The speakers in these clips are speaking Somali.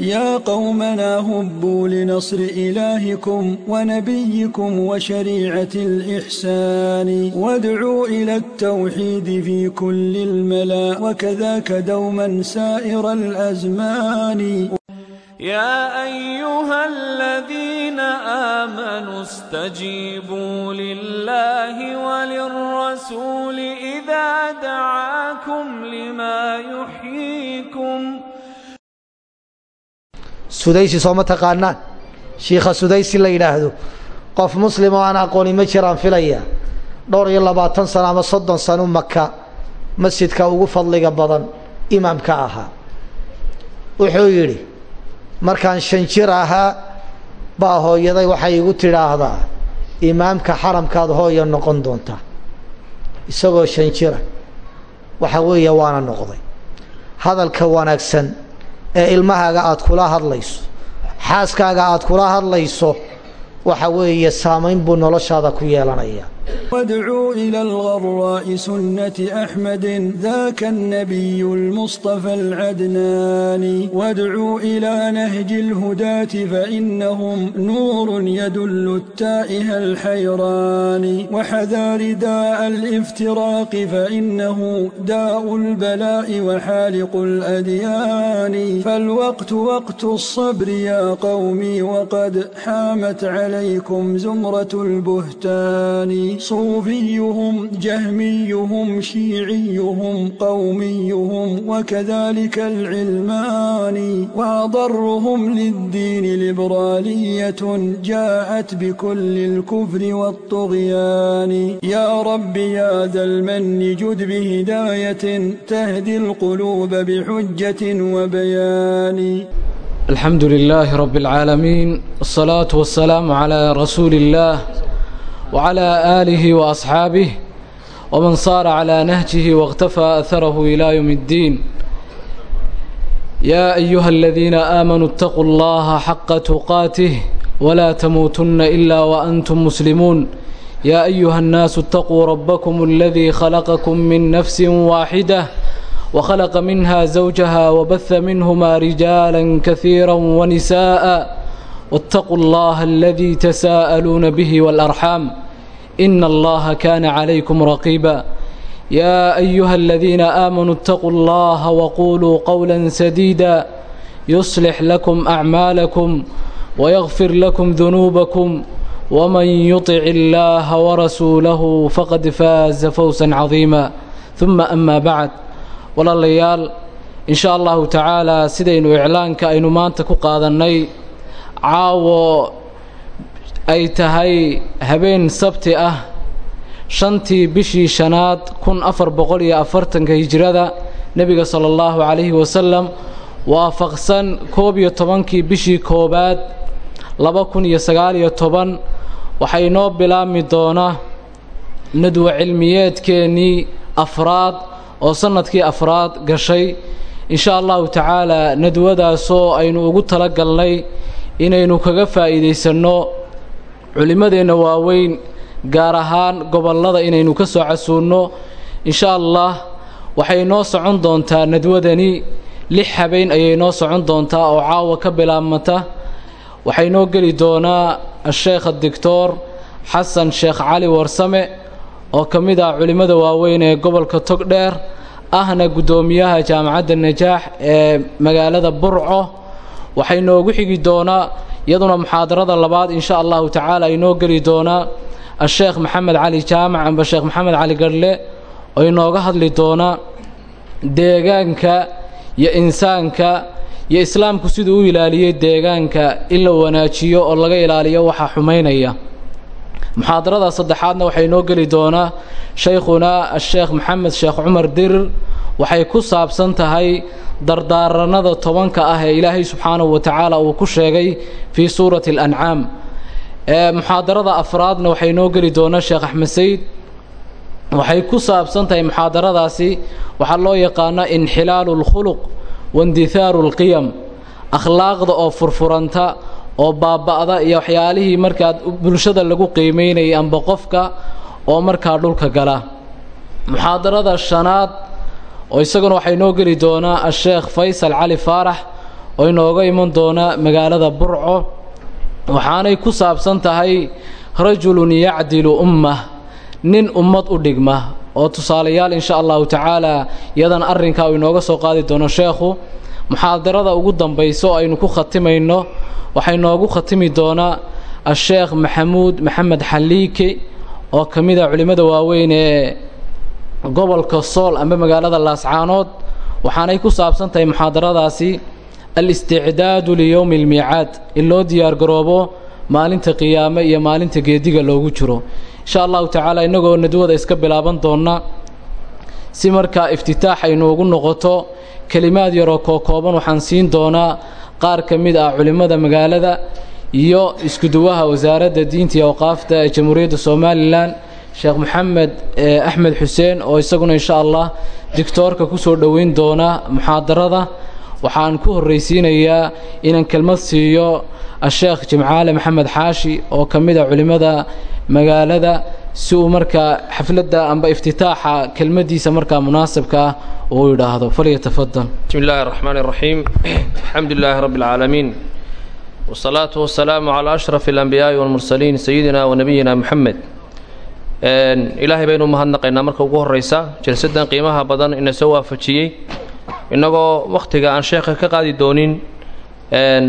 يا قومنا هبوا لنصر إلهكم ونبيكم وشريعة الإحسان وادعوا إلى التوحيد في كل الملا وكذاك دوما سائر الأزمان يا أيها الذين آمنوا استجيبوا لله وللرسول إذا دعاكم لما يحب sudaysi sooma taqaanaan? Shiikha sudaysi la yidhaahdo. Qof muslim oo aan aqooni ma jiraan filaya. Dhowr iyo labaatan sano ama soddon sano maka masjidka ugu fadliga badan imaamka ahaa. Wuxuu yidhi markaan shan jir ahaa baa hooyaday waxay igu tidhaahdaa imaamka xaramkaad hooya noqon doontaa. Isagoo shan jira waxa weeye waana noqday. Hadalka wanaagsan ee ilmahaaga aada kula hadlayso xaaskaaga aada kula hadlayso waxa weeye saamayn buu noloshaada ku yeelanaya وادعوا إلى الغراء سنة أحمد ذاك النبي المصطفى العدنان وادعوا إلى نهج الهداة فإنهم نور يدل التائه الحيران وحذار داء الافتراق فإنه داء البلاء وحالق الأديان فالوقت وقت الصبر يا قومي وقد حامت عليكم زمرة البهتان صوفيهم جهميهم شيعيهم قوميهم وكذلك العلماني وأضرهم للدين لبرالية جاءت بكل الكفر والطغيان يا رب يا ذا المن جد بهداية تهدي القلوب بحجة وبيان الحمد لله رب العالمين الصلاة والسلام على رسول الله وعلى آله وأصحابه ومن صار على نهجه واغتفى أثره إلى يوم الدين يا أيها الذين آمنوا اتقوا الله حق تقاته ولا تموتن إلا وأنتم مسلمون يا أيها الناس اتقوا ربكم الذي خلقكم من نفس واحدة وخلق منها زوجها وبث منهما رجالا كثيرا ونساء واتقوا الله الذي تساءلون به والأرحام إن الله كان عليكم رقيبا يا أيها الذين آمنوا اتقوا الله وقولوا قولا سديدا يصلح لكم أعمالكم ويغفر لكم ذنوبكم ومن يطع الله ورسوله فقد فاز فوزا عظيما ثم أما بعد walaalayaal in sha allahu tacaalaa sidaynu iclaanka aynu maanta ku qaadannay caawo ay tahay habeen sabti ah shantii bishii shanaad kun afar boqol iyo afartanka hijrada nebiga sala allahu calayhi wasalam waafaqsan koob iyo tobankii bishii koowaad laba kun iyo sagaal iyo toban waxay noo bilaabmi doonaa nadwa cilmiyeedkeennii afraad oo sannadkii afraad gashay. In sha allahu tacaalaa nadwadaasoo aynu ugu tala galnay inaynu kaga faa'iidaysanno culimmadeenna waaweyn gaar ahaan gobollada inaynu ka soo casuunno in sha allah waxay noo socon doontaa nadwadani. Lix habeen ayay noo socon doontaa oo caawa ka bilaabmata. Waxay noo geli doonaa asheekh adictor xasan sheekh cali warsame oo ka mid ah culimmada waaweyn ee gobolka togdheer ahna guddoomiyaha jaamacadda najaax ee magaalada burco. Waxay noogu xigi doonaa iyaduna muxaadarada labaad in sha allahu tacaala ay noo geli doonaa asheekh maxamed cali jaamac amba sheekh maxamed cali garhle oo inooga hadli doonaa deegaanka iyo insaanka iyo islaamku siduu u ilaaliyey deegaanka in la wanaajiyo oo laga ilaaliyo waxaa xumaynaya. Muxaadarada saddexaadna waxay noo geli doonaa shaykhunaa asheekh maxamed sheekh cumar dirir waxay ku saabsan tahay dardaaranada tobanka ah ee ilaahay subxaanahu wa tacaala uu ku sheegay fii suurati alancaam muxaadarada afraadna waxay noo geli doonaa sheekh axmed sayd waxay ku saabsan tahay muxaadaradaasi waxaa loo yaqaana inxilaalu اlkhuluq waindihaaru اlqiyam akhlaaqda oo furfuranta oo baaba'da iyo waxyaalihii markaa bulshada lagu qiimeynayay amba qofka oo markaa dhulka gala. Muxaadarada shanaad oo isaguna waxay noo geli doonaa asheekh faysal cali faarax oo inooga iman doona magaalada burco. Waxaanay ku saabsan tahay rajulun yacdilu ummah nin ummad u dhigma. Oo tusaalayaal insha allahu tacaala iyadana arrinkaa uu inooga soo qaadi doono sheekhu muxaadarada ugu dambaysa oo aynu ku khatimayno. Waxay noogu khatimi doonaa asheekh maxamuud maxamed xaliike oo ka mid a culimmada waaweyn ee gobolka sool amba magaalada laascaanood waxaanay ku saabsan tahay muxaadaradaasi al-isticdaadu liyowmi almiicaad in loo diyaargaroobo maalinta qiyaame iyo maalinta geediga loogu jiro insha allahu tacaala innagoo nadwada iska bilaaban doonna si markaa iftitaax aynu ugu noqoto kelimaad yaroo kookooban waxaan siin doonaa qaar ka mid ah culimmada magaalada iyo iskuduwaha wasaaradda diinta iyo awqaafta ee jamhuuriyadda somalilan sheekh maxamed eh, axmed xuseen oo isaguna insha allah digtoorka ku soo dhoweyn doona muxaadarada. Waxaan ku horraysiinayaa inaan kelmad siiyo asheekh jimcaale maxamed xaashi oo ka mid ah a magaalada si uu markaa xafladda amba iftitaaxa kelmaddiisa markaa munaasabka ah uu yidhaahdo. Falyatafadan bismi illaahi araxmaan araxiim alxamdu lilaahi rabbi alcaalamiin wasalaatu wasalaamu calaa ashraf alambiyaai walmursaliin sayidina wa ilaahay baynu mahadnaqaynaa marka ugu horraysa jalsadan qiimaha badan ina soo waafajiyey. Innagoo wakhtiga aan sheekha ka qaadi doonin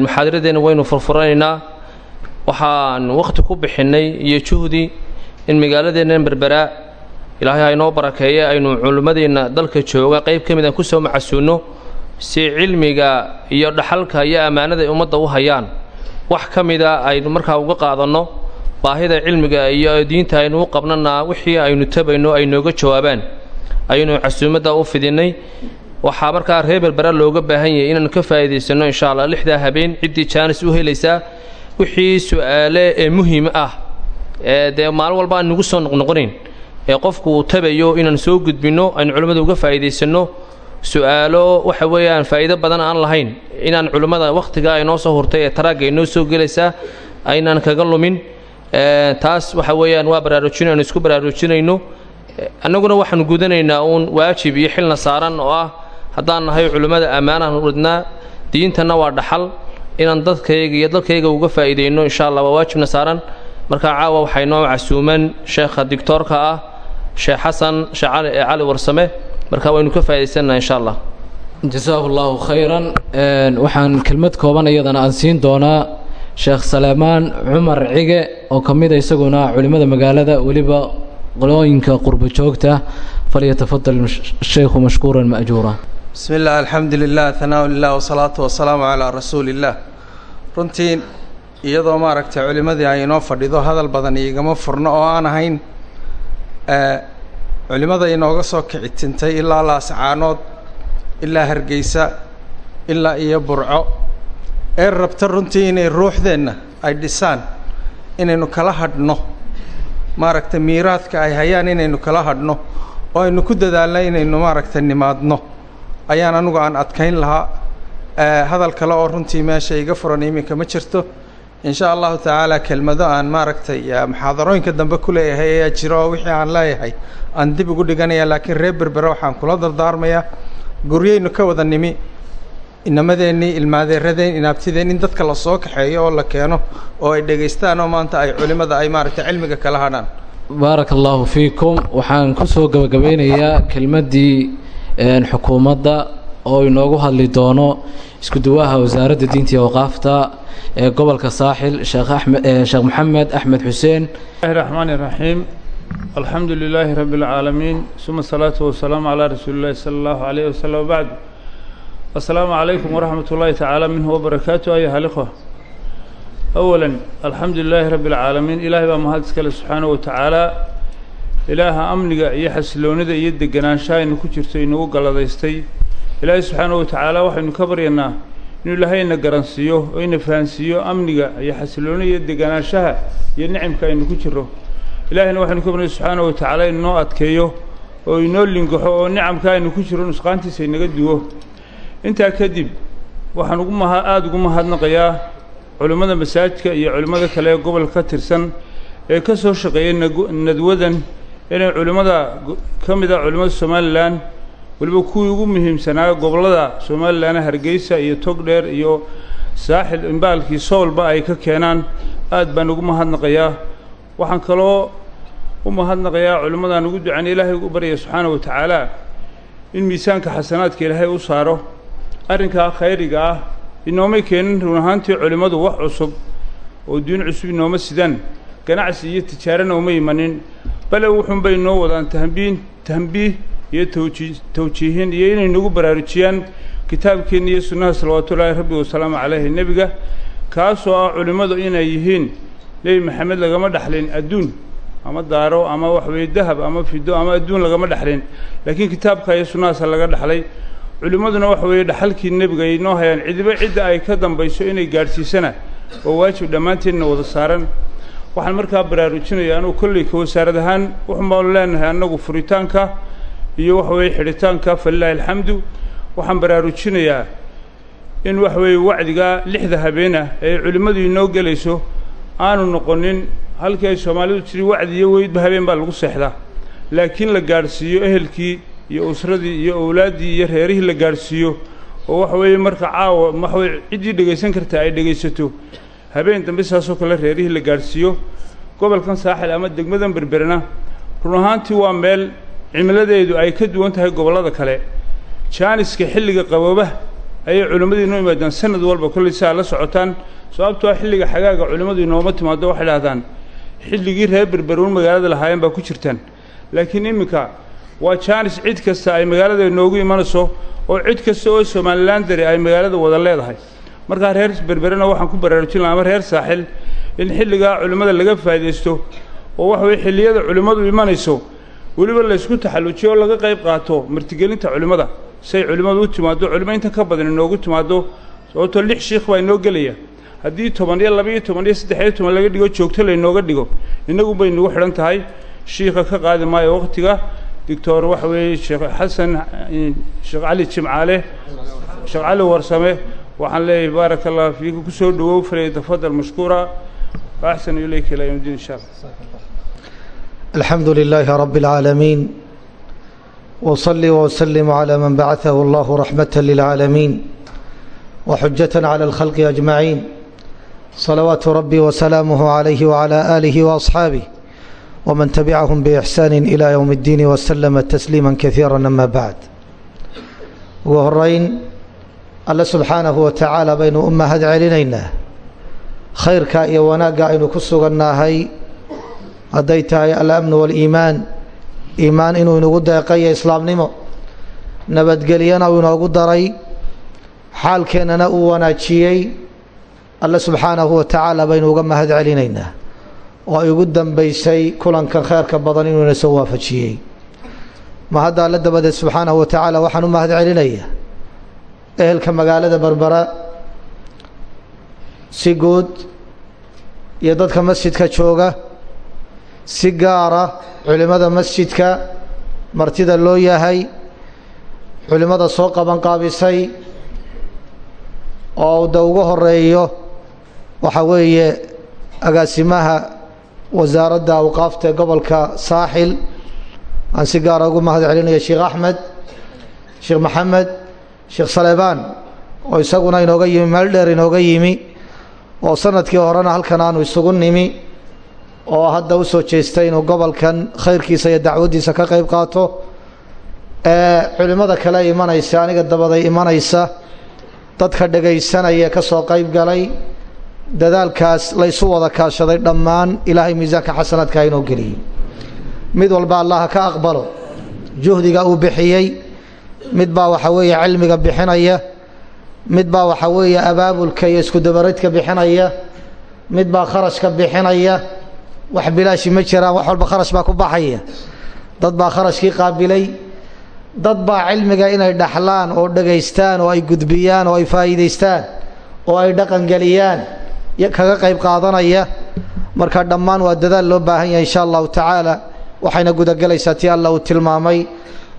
muxaadaradeenna waynu furfuranaynaa waxaan wakhti ku bixinnay iyo juhdi in magaaladeennan berberaa ilaahay ha inoo barakeeye aynu culimmadeenna dalka jooga qayb ka mid aan ku soo macasuunno si cilmiga iyo dhaxalka iyo ammaanada ay ummadda u hayaan. Wax ka mida aynu markaa uga qaadanno baahida cilmiga iyo diinta aynu u qabnana wixii aynu tabayno ay nooga jawaabaan. Ayaynu casuumadda u fidinnay waxaa markaa reer berbera looga baahan yahay inaanu ka faa'iidaysanno insha allah. Lixdaa habeen ciddii jaanis u helaysaa wixii su'aale ee muhiim ah ee dee maalin walba aan nagu soo noqnoqonayn ee qofku uu tabayo inaan soo gudbinno aynu culimmada uga faa'iidaysanno su'aalo waxa weeyaan faa'iido badan aan lahayn. Inaan culimmada wakhtiga ay noo soo hurtay ee taraagga ay noo soo gelaysaa aynaan kaga lumin taas waxa weeyaan waa baraarujin aynu isku baraarujinayno annaguna waxaanu gudanaynaa uun waajib iyo xilna saaran oo ah haddaan nahay culimmada ammaanahan udhidnaa diintanna waa dhaxal. Inaan dadkayga iyo dalkayga uga faa'iidayno insha allah waa waajibna saaran. Markaa caawa waxay noo casuuman sheekha dictoorka ah sheekh xasan sheekh cali cali warsame. Marka waynu ka faa'idaysannaa insha allah jasaahu khayran waxaan kelmad kooban aan siin doonaa sheekh salaamaan cumar cige oo ka mida isaguna culimmada magaalada weliba qolooyinka qurbo joogta falyatafadal sheykhu mashkuuran ma'juura. Bismi illah alxamdu lilah hanaa lilah wasalaatu wasalaamu calaa rasuuli illaah runtii iyadoo maaragtay culimmadii ay inoo fadhido hadal badan igama furno oo aan ahayn culimmada inooga soo kici tintay ilaa laascaanood ilaa hargeysa ilaa iyo burco. Ee rabta runtii inay ruuxdeenna ay dhisaan inaynu kala hadhno. Maaragtay miiraadka ay hayaan inaynu kala hadhno. Oo aynu ku dadaalno inaynu maaragtay nimaadno. Ayaan anugu aan adkayn lahaa. Hadal kale oo runtii meesha iga furan iminka ma jirto. Insha allahu tacaala kelmado aan maaragtay muxaadarooyinka dambe ku leeyahay ayaa jiro oo wixii aan leeyahay. Aan dib ugu dhiganaya laakiin reer berbere waxaan kula dardaarmayaa. Guryaynu ka wada nimi inamadeenii ilmaadeeradeen inaabtideen in dadka la soo kaxeeyo oo la keeno oo ay dhegaystaan oo maanta ay culimada ay maaragtay cilmiga kala hadhaan. Baaraka allahu fiikum. Waxaan ku soo gabagabeynayaa kelmaddii xukuumadda oo inoogu hadli doono isku iskuduwaha wasaaradda diinta iyo awqaafta ee gobolka saaxil sheekh axmed sheekh maxamed axmed xuseen. Bismillahi raxmaan iraxiim alxamdu lilaahi rabbi اlcaalamiin suma asalaatu wasalaamu calaa rasuuli illahi sala allahu alayh wasalam wabacd السلام عليكم ورحمة الله تعالى منه وبركاته أيها الأخوة أولا الحمد لله رب العالمين إلهي بمهد سكال سبحانه وتعالى إله أمنك يحسلون ذا يد جنان شاين كتير إنه قال ذا إلهي سبحانه وتعالى وحن كبرنا inuu ilaahayna garansiiyo oo ina fahansiiyo amniga iyo xasilooni iyo deganaanshaha iyo nicimka aynu ku jiro ilaahayna waxaynu ka barnay subxaanahu watacaala inu noo adkeeyo oo inoo intaa kadib waxaan ugu maha aada ugu mahadnaqayaa culimmada masaajidka iyo culimmada kale ee gobolka ka tirsan ee ka soo shaqeeyay nadwadan inay culimmada ka mid ah culimmada somalilan weliba kuwii ugu muhiimsanaa gobollada somalilan hargeysa iyo togdheer iyo saaxil imbaalkii soolba ay ka keenaan aad baan ugu mahadnaqayaa. Waxaan kaloo u mahadnaqayaa culimmadaan ugu ducana ilaahay ugu baryaya subxaana wa tacaala in miisaanka xasanaadka ilaahay u saaro arrinkaa khayriga ah inoomay keenin run ahaantii culimmadu wax cusub oo diin cusub inooma sidaan ganacsi iyo tijaarana uma imanin. Bale wuxuunbay inoo wadaan tahbiin tahmbiih iyo tawjii iyo inay nagu baraarujiyaan kitaabkeenna iyo sunnaha salawaatullaahi rabbi wasalaamu caleyhi nebiga kaasoo ah culimmadu inay yihiin nebi maxamed lagama dhexlin adduun ama daaro ama wax weeye dahab ama fido ama adduun lagama dhexlin laakiin kitaabka iyo sunnahaasa laga dhexlay culimmaduna waxa weeye dhaxalkii nebiga ay inoo hayaan cidiba cidda ay ka dambayso inay gaadhsiisana oo waajib dhammaanteedna wada saaran. Waxaan markaa baraarujinaya anugu kolley ka wasaarad ahaan wuxun baanu leenahay annagu furitaanka iyo waxa weeye xidhitaanka falilaahi alxamdu. Waxaan baraarujinayaa in waxa weeye wacdigaa lixda habeenah ee culimmadu inoo gelayso aanu noqonin halkii ay soomaalidu tiri wacdi iyo weydba habeen baa lagu seexdaa. Laakiin la gaadhsiiyo ehelkii iyo usradii iyo owlaaddii iyo reerihii la gaadhsiiyo oo waxa weeye marka caawa waxa weye ciddii dhegaysan karta ay dhegaysato habeen dambe saasoo kale reerihii la gaadhsiiyo gobolkan saaxil ama degmadan berberna run ahaantii waa meel cimiladeedu ay ka duwan tahay gobollada kale. Jaaniska xilliga qaboobaha ayay culimmadii inoo yimaadaan sanad walba kollay si aad la socotaan sababtoo ah xilliga xagaaga culimmadu inooma timaado waxay dhahdaan xilligii reer berberuun magaalada lahaayeen baa ku jirtaan. Laakiin iminka waa jaanis cid kasta ay magaalada inoogu imanayso oo cid kasta oo somalilan dari ay magaalada wada leedahay. Markaa reer berberena waxaan ku baraarujin laha ama reer saaxil in xilligaa culimmada laga faa'iidaysto oo waxa weye xilliyada culimmadu imanayso weliba laysku taxallujiyo oo laga qayb qaato martigelinta culimmada. Say culimmadu u timaaddo culimo inta ka badan inoogu timaaddo sababtoo lix shiikh baa inoo gelaya. Haddii toban iyo laba iyo toban iyo saddex iyo toban laga dhigo joogto laynooga dhigo. Innagu bay nagu xidhan tahay shiikha ka qaadi maayo wakhtiga doctor waxa weeye sheekh xasan sheekh cali jimcaale sheekh cali warsame waxaan leeyahay baaraka allah fiika ku soo dhawow falay tafadal mashkuura waaxsanu ilayka ilaa yawm diin insha allah الحمد لله رب العالمين وصلي وسلم على من بعثه الله رحمة للعالمين وحجة على الخلق أجمعين صلوات ربي وسلامه عليه وعلى آله wman tabicahum bixsaan ilى ywm اddiin waslama tasliima kaiira ama bacd ugu horeyn alle subxaanahu watacaala baynu u mahad celinaynaa khayrka iyo wanaagga aynu ku sugannahay hadday tahay alamnu waliimaan iimaan inuu inagu deeqayo islaamnimo nabadgelyana uu inoogu daray xaalkeennana uu wanaajiyey alle subxaanahu watacaala baynu uga mahad celinaynaa oo ugu dambaysay kulankan kheerka badan inuu ina soo waafajiyey. Ma hadda alle dabadeed subxaanahu wa tacaala waxaan u mahad celinayaa ehelka magaalada berbera si guud iyo dadka masjidka jooga si gaara culimmada masjidka martida loo yahay culimmada soo qabanqaabisay oo da ugu horeeyo waxaa weeye agaasimaha wasaaradda awqaafta gobolka saaxil. Aan si gaara ugu mahad celinaya sheekh axmed sheekh maxamed sheekh salebaan oo isaguna inooga yimi meel dheer inooga yimi oo sannadkii horena halkan aanu isugu nimi oo hadda u soo jeestay inuu gobolkan khayrkiisa iyo dacwaddiisa ka qayb qaato. Ee culimmada kale imanaysa aniga dabaday imanaysa dadka dhegaysanaya ka soo qayb galay dadaalkaas laysu wada kaashaday dhammaan ilaahay miisaanka xasanaadka inoo geliyey mid walba allaha ka aqbalo juhdiga uu bixiyey mid baa waxa weeye cilmiga bixinaya mid baa waxa weeye abaabulka iyo iskudabaradka bixinaya mid baa kharashka bixinaya wax bilaashi ma jiraan wax walba kharash baa ku baxaya. Dad baa kharashkii qaabilay dad baa cilmiga inay dhaxlaan oo dhegaystaan oo ay gudbiyaan oo ay faa'iidaystaan oo ay dhaqangeliyaan kaga qayb qaadanaya. Marka dhammaan waa dadaal loo baahan yahay insha allahu tacaala. Waxayna gudagelaysaa tii alla uu tilmaamay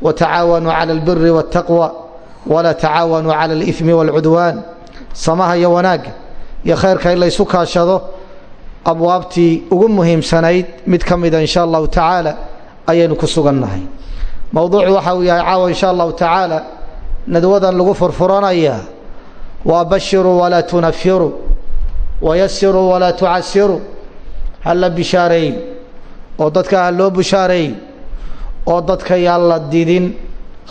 watacaawanuu cala albiri waاtaqwa walaa tacaawanuu cala alimi wاlcudwaan samaha iyo wanaagga iyo khayrka in laysu kaashado abwaabtii ugu muhiimsanayd mid ka insha allahu tacaala ayaynu ku sugannahay. Mowduucu waxa uu yahay caawa insha allahu tacaala nadwadan lagu furfuranaya waa bashiruu walaa tunafiruu wayasiruu walaa tucasiruu ha la bishaareey oo dadka ha loo bishaareey oo dadka yaan la didin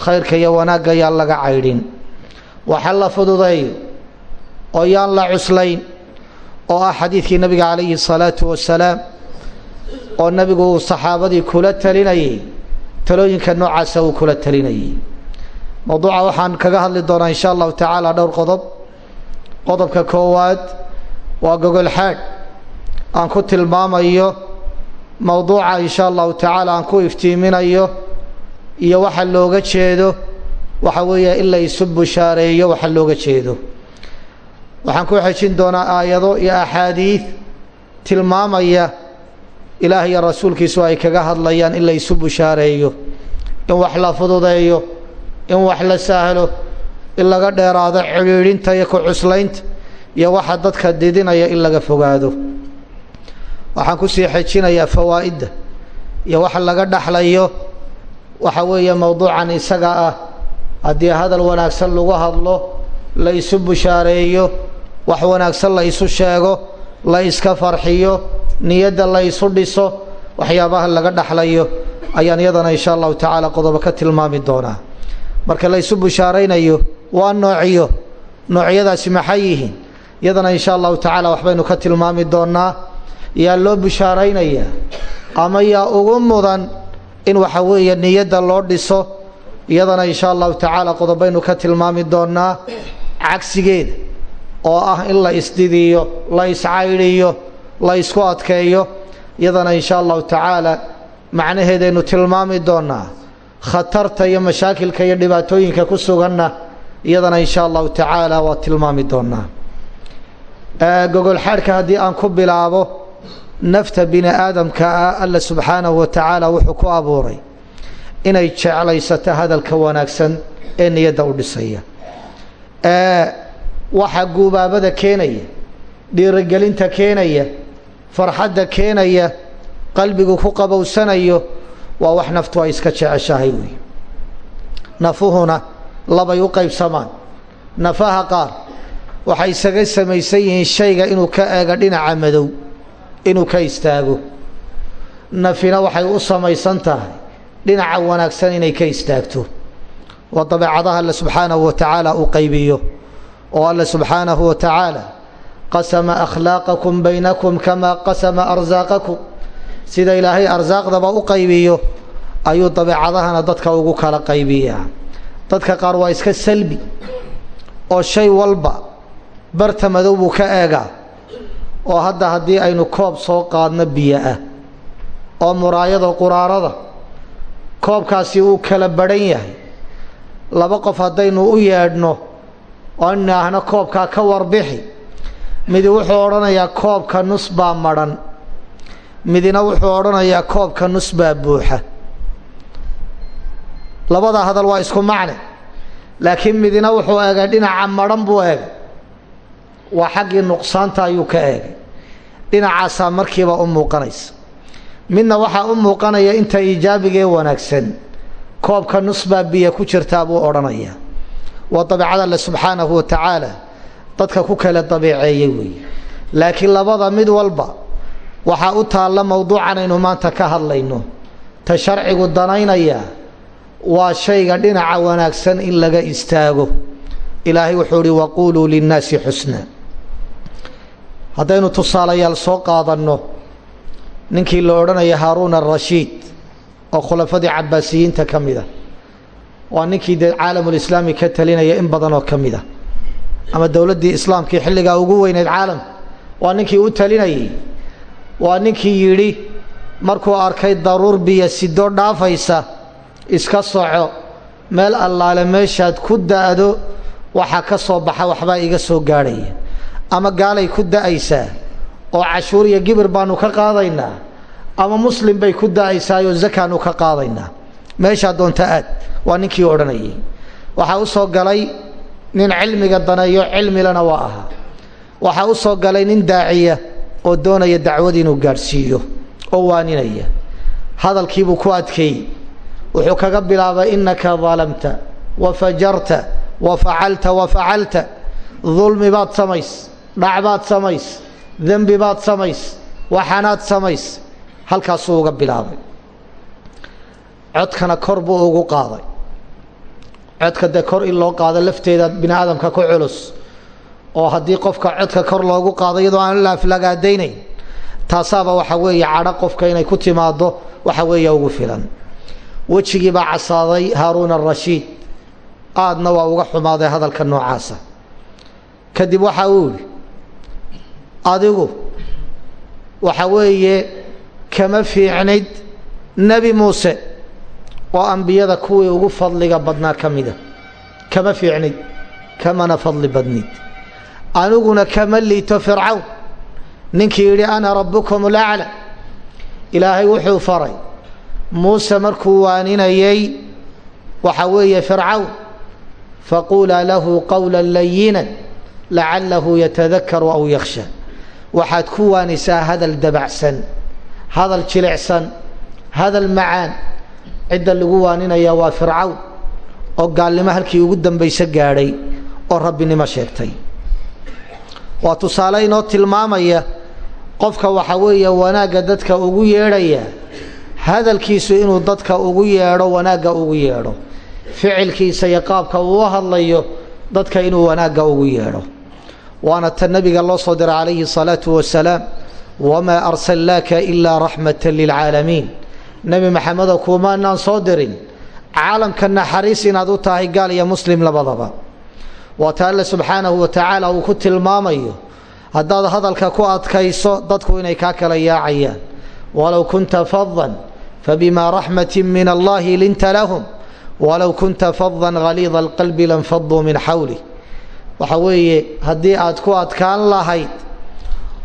khayrka iyo wanaagga yaan laga caydhin waxa la fududeeyo oo yaan la cuslayn oo ah xadiidkii nabiga calayhi الsalaatu wasalaam oo nabigu uu saxaabadii kula talinayey talooyinka noocaasa uu kula talinayey mowduuca waxaan kaga hadli doonaa insha allahu tacaala dhowr qodob qodobka koowaad waa gogol xaadh aan ku tilmaamayo mowduuca insha allahu tacaala aan ku iftiiminayo iyo waxa looga jeedo waxa weeye in la isu bushaareeyo waxa looga jeedo. Waxaan ku xejin doonaa aayado iyo axaadiid tilmaamaya ilaah iyo rasuulkiisu ay kaga hadlayaan in la isu bushaareeyo in wax la fududeeyo in wax la sahlo in laga dheeraado cidhiidhinta iyo ku cuslaynta iyo waxa dadka didinaya in laga fogaado. Waxaan ku sii xejinayaa fawaa'idda iyo waxa laga dhaxlayo. Waxa weeye mowduucan isaga ah. Haddii hadal wanaagsan lagu hadlo la isu bushaareeyo wax wanaagsan la isu sheego la iska farxiyo niyadda la isu dhiso waxyaabaha laga dhaxlayo ayaan iyadana insha allahu tacaala qodobo ka tilmaami doonaa. Marka la isu bushaaraynayo waa noociyo. Noocyadaasi maxay yihiin iyadana insha allahu tacaala waxbaynu ka tilmaami doonaa yaa loo bushaaraynayaa ama yaa ugu mudan in waxa weeye niyadda loo dhiso iyadana insha allahu tacaala qodobaynu ka tilmaami doonaa cagsigeeda oo ah in la isdidiyo la iscaydhiyo la isku adkeeyo iyadana insha allahu tacaala macnaheedaynu tilmaami doonaa khatarta iyo mashaakilka iyo dhibaatooyinka ku suganna iyadana insha allahu tacaala waa tilmaami doonaa gogol xaadhka haddii aan ku bilaabo nafta bini aadamka ah alla subxaanahu wa tacaala wuxuu ku abuuray inay jeclaysato hadalka wanaagsan ee niyadda u dhisaya. Waxa guubaabada keenaya dhiirigelinta keenaya farxadda keenaya qalbigu ku qabowsanayo waa wax naftu ay iska jeceshahay wey nafuhuna labay u qaybsamaan. Nafaha qaar waxay isaga samaysan yihiin shayga inuu ka eego dhinaca madow inuu ka istaago. Nafina waxay u samaysan tahay dhinaca wanaagsan inay ka istaagto. Waa dabeecadaha alle subxaanahu wa tacaala uu qaybiyo. Oo alle subxaanahu wa tacaala qasama akhlaaqakum baynakum kamaa qasama arsaaqakum sida ilaahay arsaaqdaba u qaybiyo ayuu dabeecadahana dadka ugu kala qaybiyaa. Dadka qaar waa iska salbi oo shay walba barta madow buu ka eegaa oo hadda haddii aynu koob soo qaadno biyo ah oo muraayada quraarada koobkaasi uu kala badhan yahay. laba qof haddaynu u yeedhno oo inaahno koobkaa ka warbixi midi wuxuu odhanayaa koobka nus baa madhan midina wuxuu odhanayaa koobka nus baa buuxa. labada hadal waa isku macne laakiin midina wuxuu eegay dhinaca madhan buu eegay waa xaggii nuqsaanta ayuu ka eegay. Dhinacaasaa markiiba u muuqanaysa. Midna waxaa u muuqanaya inta iijaabigee wanaagsan. Koobka nus baa biyo ku jirtaa buu odhanayaa waa dabeecada alle subxaanahu wa tacaala dadka ku kala dabeeceeyey weeye. Laakiin labada mid walba waxaa u taalla mowduucan aynu maanta ka hadlayno. Ta sharcigu danaynaya waa shayga dhinaca wanaagsan in laga istaago. Ilaahay wuxuu ihi waquuluu linnaasi xusna haddaynu tusaalayaal soo qaadanno ninkii la odhanaya haaruun arashiid oo khulafadii cabaasiyiinta ka mid a waa ninkii dee caalamulislaami ka talinaya in badan oo ka mid a ama dowladdii islaamkii xilligaa ugu weyneyd caalamka waa ninkii u talinayay waa ninkii yidhi markuu arkay daruur biyo sidoo dhaafaysa iska soco meel allaale meeshaad ku da'do waxaa ka soo baxa waxbaa iga soo gaadhaya ama gaalay ku da'aysaa oo cashuur iyo gibir baanu ka qaadaynaa ama muslim bay ku da'aysaayoo zakaanu ka qaadaynaa. Meeshaa doonta aad waa ninkii odhanayay. Waxaa u soo galay nin cilmiga daneeyo cilmilana waa ahaa waxaa u soo galay nin daaciya oo doonaya dacwad inuu gaadhsiiyo oo waaninaya. Hadalkiibuu ku adkeeyey. Wuxuu kaga bilaabay inaka dalamta wa fajarta wa facalta wa facalta dulmi baad samays dhac baad samays dembi baad samays waxanaad samays halkaasuu uga bilaabay codkana kor buu ugu qaaday. Codka dee kor in loo qaado lafteeda bini aadamka ku culus oo haddii qofka codka kor loogu qaado iyadoo aan laaflagaadaynayn taasaaba waxa weeye cadho qofka inay ku timaado waxa weeye ugu filan. Wejigii baa casaaday haaruun arashiid aadna waa uga xumaaday hadalka noocaasa. Kadib waxa uu yihi adigu waxa weeye kama fiicnid nebi muuse oo ambiyada kuwii ugu fadliga badnaa ka mida kama fiicnid kamana fadli badnid aniguna kama liito fircawn ninkii yidhi ana rabbukum lacla ilaahay wuxuu faray muuse markuu waaninayay waxa weeye fircawn faquulaa lahu qowla layinan lacalahu yatadakaru aw yakhsha waxaad ku waanisaa hadal dabacsan hadal jilicsan hadal macaan. Cidda lagu waaninaya waa fircawn oo gaalnimo halkii ugu dambayse gaadhay oo rabbinimo sheegtay. Waa tusaale inoo tilmaamaya qofka waxa weeye wanaagga dadka ugu yeedhaya hadalkiisu inuu dadka ugu yeedho wanaagga ugu yeedho. Ficilkiisa iyo qaabka uu hadlayo dadka inuu wanaagga ugu yeedho waana ta nabiga loo soo diray calayhi الsalaatu wasalaam wamaa arsalnaaka ilaa raxmata lilcaalamiin nebi maxamedo kuumaanaan soo dirin caalamka naxariis inaad u tahay gaal iyo muslim labadaba. Waata alle subxaanahu wa tacaala uu ku tilmaamayo haddaad hadalka ku adkayso dadku inay kaa kala yaacayaan. Walow kunta fadan fabima raxmati min allahi linta lahum. Walow kunta fadan haliida alqalbi lanfaduu min xawli waxa weeye haddii aad ku adkaan lahayd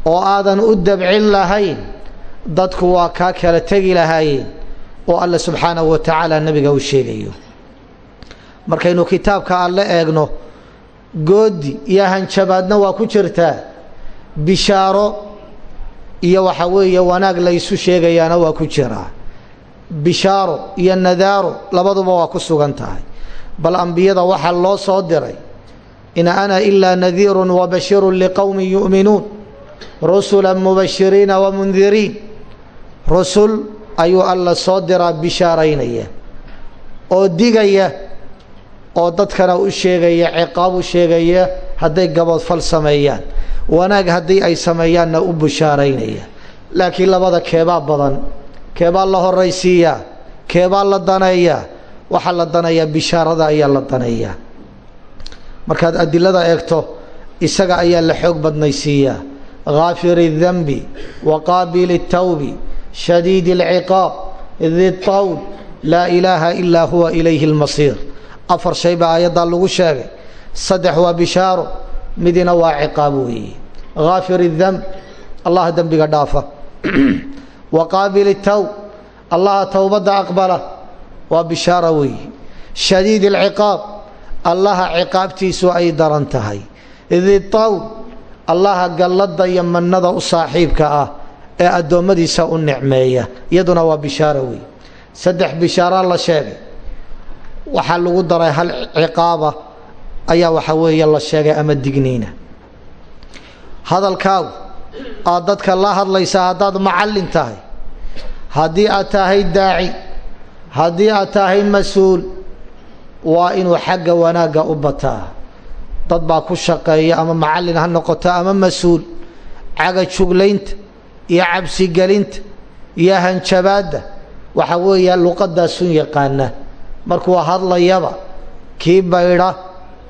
oo aadan u dabcin lahayn dadku waa kaa kala tegi lahaayeen oo alle subxaanahu wa tacaala nebiga u sheegayo. Markaynu kitaabka alle eegno goodi iyo hanjabaadna waa ku jirtaa. Bishaaro iyo waxa weeye wanaag la ysu sheegayaana waa ku jiraa bishaaro iyo nadaaro labaduba waa ku sugan tahay. Bal ambiyada waxaa loo soo diray in ana ilaa nadiiru wabashiru liqowmi yu'minuun rusula mubashiriina wamundiriin rusul ayuu alla soo diraa bishaaraynaya oo digaya oo dadkana u sheegaya ciqaab u sheegaya hadday gaboodfal sameeyaan wanaag haddii ay sameeyaanna u bushaaraynaya laakiin labada keebaa badan keebaa la horaysiiyaa keebaa la daneeyaa waxaa la daneeyaa bishaarada ayaa la daneeyaa markaad adilada eegto isaga ayaa la xoog badnaysiiyaa haafir الdanbi waqaabil الtawbi shadiid اlciqaab di طawl laa ilaaha ilaa huwa ilayhi اlmasiir afar shay baa aayaddaa lagu sheegay saddex waa bishaaro midina waa ciqaab weeye haafir الdanb allaha dembiga dhaafa waqaabil الtawb allaha towbadda aqbala waa bishaaro weeye shadiid اlciqaab allaha ciqaabtiisu ay daran tahay. Di tawl allaha gallada iyo mannada u saaxiibka ah ee addoommadiisa u nicmeeya iyaduna waa bishaaro wey saddex bishaara la sheegay. Waxaa lagu daray hal ciqaaba ayaa waxa weeye la sheegay ama digniina. Hadalkaagu aad dadka la hadlaysaa haddaad macallin tahay. Haddii aad tahay daaci haddii aad tahay mas'uul waa inuu xagga wanaagga u bataa. Dad baa ku shaqeeya ama macallin ha noqoto ama mas'uul. Caga juglaynta iyo cabsigelinta iyo hanjabaadda. Waxa weeya luqadaasun yaqaana. Markuu hadlayaba kii baydha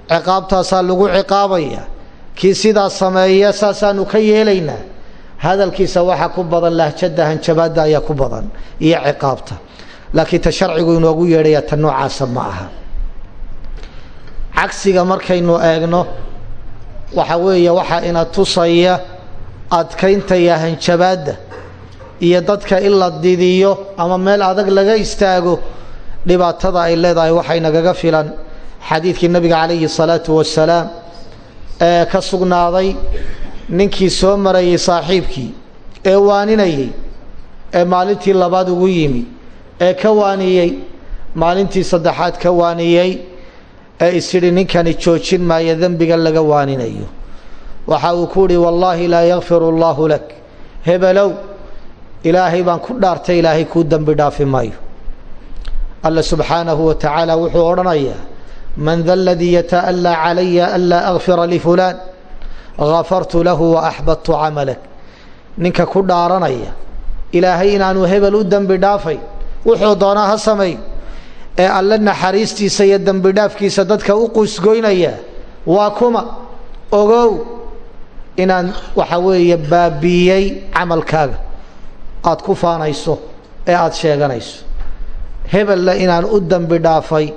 ciqaabtaasaa lagu ciqaabaya. Kii sidaa sameeya saasaanu ka yeelaynaa hadalkiisa waxaa ku badan lahjada hanjabaadda ayaa ku badan iyo ciqaabta. Laakiin ta sharcigu inoogu yeedhaya ta noocaasa ma aha cagsiga markaynu eegno waxa weeye waxaa ina tusaya adkaynta iyo hanjabaadda iyo dadka in la didiyo ama meel adag laga istaago dhibaatada ay leedahay waxay nagaga filan. Xadiidkii nabiga calayhi salaatu wasalaam ee ka sugnaaday ninkii soo marayey saaxiibkii ee waaninayey ee maalintii labaad ugu yimi ee ka waaniyey maalintii saddexaad ka waaniyey ee isidhi ninkani joojin maayo dembiga laga waaninayo. Waxa uu ku yihi wallaahi laa yakfiru allaahu lak. Hebelow ilaahay baan ku dhaartay ilaahay kuu dembi dhaafi maayo. Alla subxaanahu wa tacaala wuxuu odhanayaa man da aladii yata'allaa calaya anlaa akfira lifulaan gafartu lahu wa axbadtu camalak. Ninka ku dhaaranaya ilaahay inaanu hebel u dembi dhaafay wuxuu doonaa ha sameeyo ee alle naxariistiisa iyo dembi dhaafkiisa dadka u qusgoynaya waa kuma ogow inaan waxa weeye baabiiyey camalkaaga. Aada ku faanayso ee aada sheeganayso. Hebella inaan u dembi dhaafay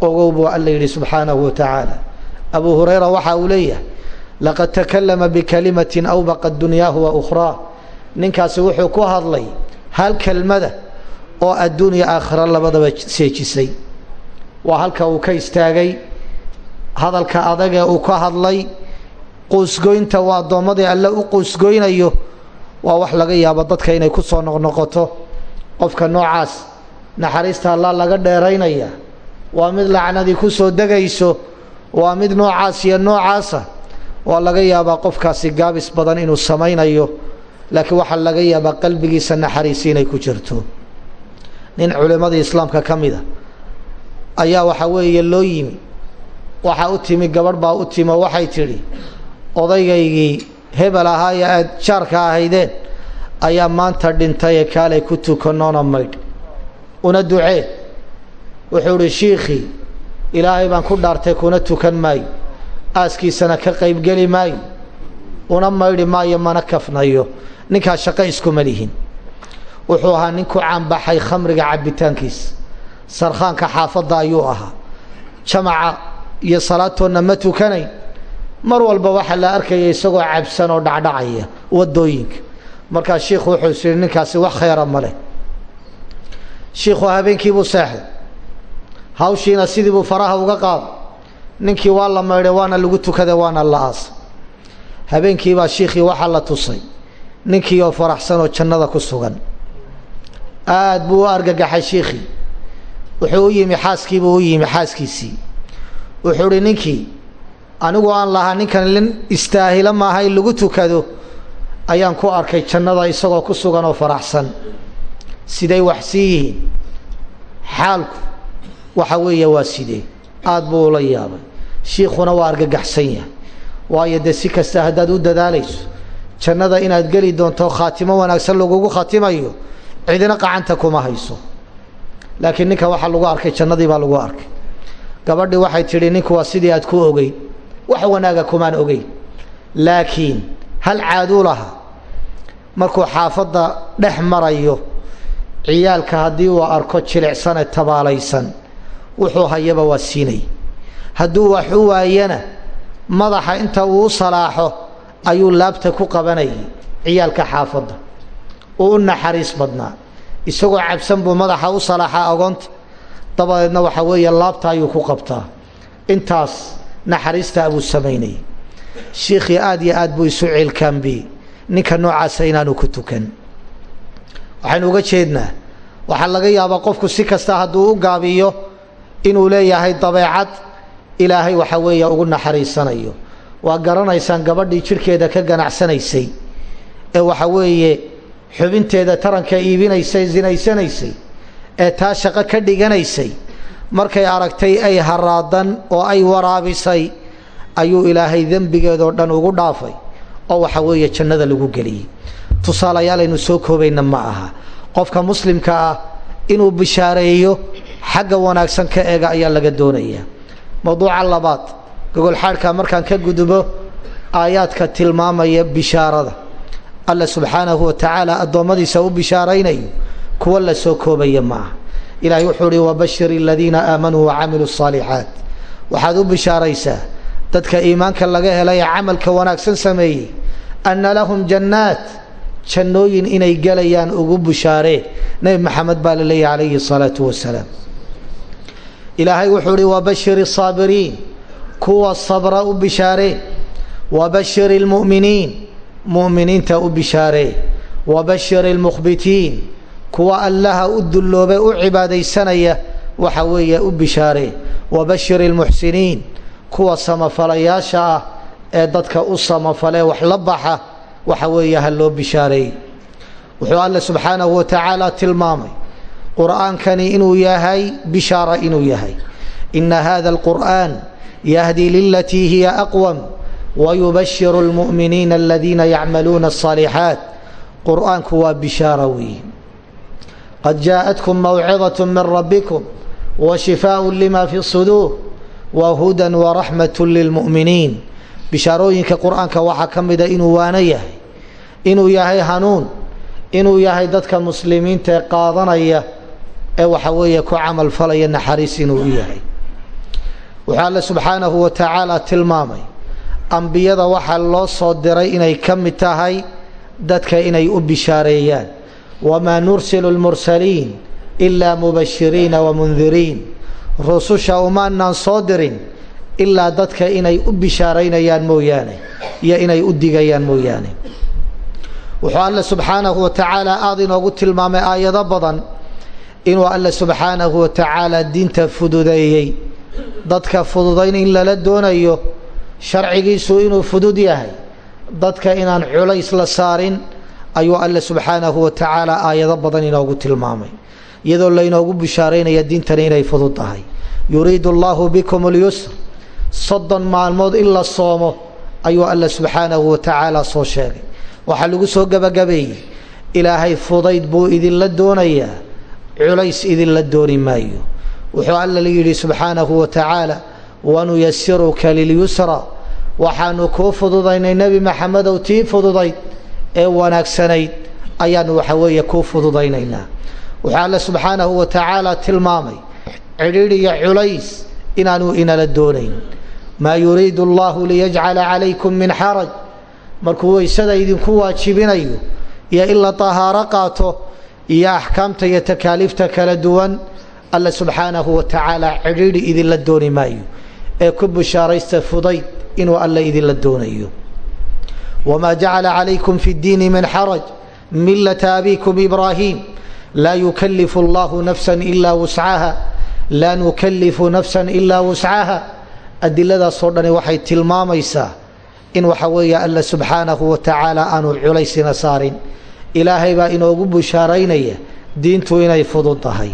ogow buu alla yidhi subxaanahu wa tacaala. Abuu hurayra waxa uu leeyahay laqad takalama bikalimatin awbaqat dunyaahu wa ukhraa. Ninkaasi wuxuu ku hadlay hal kelmada oo adduuniya aakhira labadaba seejisay. Waa halka uu ka istaagay hadalka adagee uu ka hadlay quusgoynta waa addoommadii alle u quusgoynayo waa wax laga yaabo dadka inay ku soo noqnoqoto qofka noocaas naxariista allah laga dheeraynaya waa mid lacnadii ku soo degayso waa mid noocaas iyo noocaasa waa laga yaabaa qofkaasi gaabis badan inuu samaynayo laakiin waxaa laga yaabaa qalbigiisa naxariisi inay ku jirto nin culimmadii islaamka ka mid a ayaa waxaa weeye loo yimi. Waxaa u timi gabadh baa u timi oo waxay tidhi odaygaygii hebel ahaa ee aad jaarka ahaydeen ayaa maanta dhintay ee kaalay ku tukanoona maydh. Una ducee. Wuxuu idhi shiikhii ilaahay baan ku dhaartay kuna tukan maayo. Aaskiisana ka qaybgeli maayo. Una maydhi maayo mana kafnayo. Ninkaas shaqo iskuma lihin wuxuu ahaa nin ku caanbaxay khamriga cabbitaankiisa. Sarkhaanka xaafadda ayuu ahaa. Jamaca iyo salaatoonna ma tukanayn. Mar walba waxaa la arkaya isagoo cabsan oo dhacdhacaya waddooyinka markaa shiikhu wuxuu is ninkaasi wax khayra ma leh. Shiikhu habeenkiibuu seexday. Hawshiina sidii buu faraha uga qaaday. Ninkii waa la maydhay waana lagu tukaday waana la aasay. Habeenkiibaa shiikhii waxaa la tusay. Ninkii oo faraxsan oo jannada ku sugan aada buu u argagaxay shiikhii wuxuu u yimi xaaskiibuu u yimi xaaskiisii. Wuxuu uhi ninkii anigu aan lahaa ninkan lin istaahilo maaha in lagu tukado ayaan ku arkay jannada isagoo ku sugan oo faraxsan. Siday wax sii yihiin. Xaalku waxa weeye waa sidee? Aada buu ula yaabay. Shiikhuna waa argagaxsan yahay. Waayo dee si kasta haddaad u dadaalayso jannada inaad geli doonto khaatimo wanaagsan lagugu khatimayo cidina qacanta kuma hayso. Laakiin ninka waxaa lagu arkay jannadii baa lagu arkay. Gabadhii waxay tidhi ninku waa sidii aad ku ogeyn. Wax wanaaga kumaan ogeyn. Laakiin hal caaduu lahaa markuu xaafadda dhex marayo ciyaalka haddii uu arko jilicsane tabaalaysan wuxuu hayaba waa siinay. Hadduu wax u waayana madaxa inta uu u salaaxo ayuu laabta ku qabanayay ciyaalka xaafadda uu u naxariis badnaa. Isagoo cabsan buu madaxa u salaaxaa agoonta dabadeedna waxa weeye laabta ayuu ku qabtaa. Intaas naxariistaa buu samaynayay shiikhii aada iyo aad buu isu ceelkaambiyey ninka noocaasa inaanu ku tukan. Waxaynu uga jeednaa waxaa laga yaabaa qofku si kasta hadduu u gaabiyo inuu leeyahay dabeecad ilaahay waxa weeye ugu naxariisanayo. Waa garanaysaan gabadhii jidhkeeda ka ganacsanaysay. Ee waxa weeye xubinteeda taranka iibinaysay zinaysanaysay ee taa shaqo ka dhiganaysay markay aragtay ay haraadan oo ay waraabisay ayuu ilaahay dembigeedoo dhan ugu dhaafay oo waxa weeye jannada lagu geliyey. Tusaalayaal aynu soo koobayna ma aha. Qofka muslimka ah inuu bishaareeyo xagga wanaagsan ka eega ayaa laga doonayaa mawduuca labaad gogolxaadhka markaan ka gudbo aayaadka tilmaamaya bishaarada alla subxaanahu watacaala addoommadiisa u bishaaraynayo kuwa la soo koobaya maaha. Ilahay wuxuu hi wabashir aladiina aamanuu wacamiluu saalixaat waxaad u bishaaraysaa dadka iimaanka laga helay ee camalka wanaagsan sameeyey anna lahum jannaat jannooyin inay galayaan ugu bushaareen. Nebi maxamed baa la leeyahy calayhi salaatu wasalaam. Ilaahay wuxuu hi wabashir asaabiriin kuwa sabra u bishaareen. Wabashir lmu'miniin mu'miniinta u bishaaree wabashir اlmukhbitiin kuwa allaha u dulloobe u cibaadaysanaya waxa weeye u bishaaree wabashir ilmuxsiniin kuwa samafalayaasha ah ee dadka u samafalee wax la baxa waxa weeye ha loo bishaareeyey wuxuu alle subxaanahu wa tacaala tilmaamay qur'aankani inuu yahay bishaara inuu yahay. Ina hada alqur'an yahdi lilatii hiya aqwam wayubashiru lmu'miniina aladiina yacmaluuna asalixaat qur'aanku waa bishaara weeye qad jaaءatkum mawcidaة min rabbikum washifaaء lima fi suduur wahuda waraxmaة lilmu'miniin bishaarooyinka qur'aanka waxaa ka mida inuu waano yahay inuu yahay hanuun inuu yahay dadka muslimiinta ee qaadanaya ee waxa weeye ku camal falaya naxariis inuu u yahay wuxuu alle subxaanahu wa tacaala tilmaamay ambiyada waxaa loo soo diray inay ka mid tahay dadka inay u bishaareeyaan. Wamaa nursilu lmursaliin ilaa mubashiriina wamundiriin rususha umaanaan soo dirin ilaa dadka inay u bishaaraynayaan mooyaane iyo inay u digayaan mooyaane. Wuxuu alle subxaanahu wa tacaala aada inoogu tilmaamay aayado badan inuu alle subxaanahu wa tacaala diinta fududeeyey. Dadka fududayn in lala doonayo sharcigiisu inuu fudud yahay. Dadka inaan culays la saarin ayuu alle subxaanahu wa tacaala aayado badan inoogu tilmaamay. Iyadoo laynoogu bishaaraynaya diintani inay fudud tahay. Yuriidu allahu bikum اlyusr soddon maalmood in la soomo ayuu alle subxaanahu wa tacaala soo sheegay. Waxaa lagu soo gebagabeeyey ilaahay fudayd buu idinla doonayaa culays idinla dooni maayo. Wuxuu alla yidhi subxaanahu wa tacaala wanuyasiruka lilyusra waxaanu kuu fududaynay nebi maxamedow tii fududayd ee wanaagsanayd ayaanu waxa weeye kuu fududaynaynaa wuxuu alle subxaanahu wa tacaala tilmaamay cidhiidh iyo culays inaanu inala doonayn. Maa yuriidu allahu liyajcala calaykum min xaraj. Markuu weysada idinku waajibinayo iyo in la tahaaro qaato iyo axkaamta iyo takaaliifta kala duwan alle subxaanahu wa tacaala idinla dooni maayo ee ku bishaaraysta fudayd inuu alle idinla doonayo. Wamaa jacala calaykum fi ddiini min xaraj millata abikum ibraahim. Laa yukalifu allahu nafsa ilaa wuscaha laa nukalifu nafsa ilaa wuscaha adiladaasoo dhani waxay tilmaamaysaa in waxa weeye alle subxaanahu wa tacaala aanu culaysina saarin. Ilaahay baa inoogu bushaaraynaya diintu inay fudud tahay.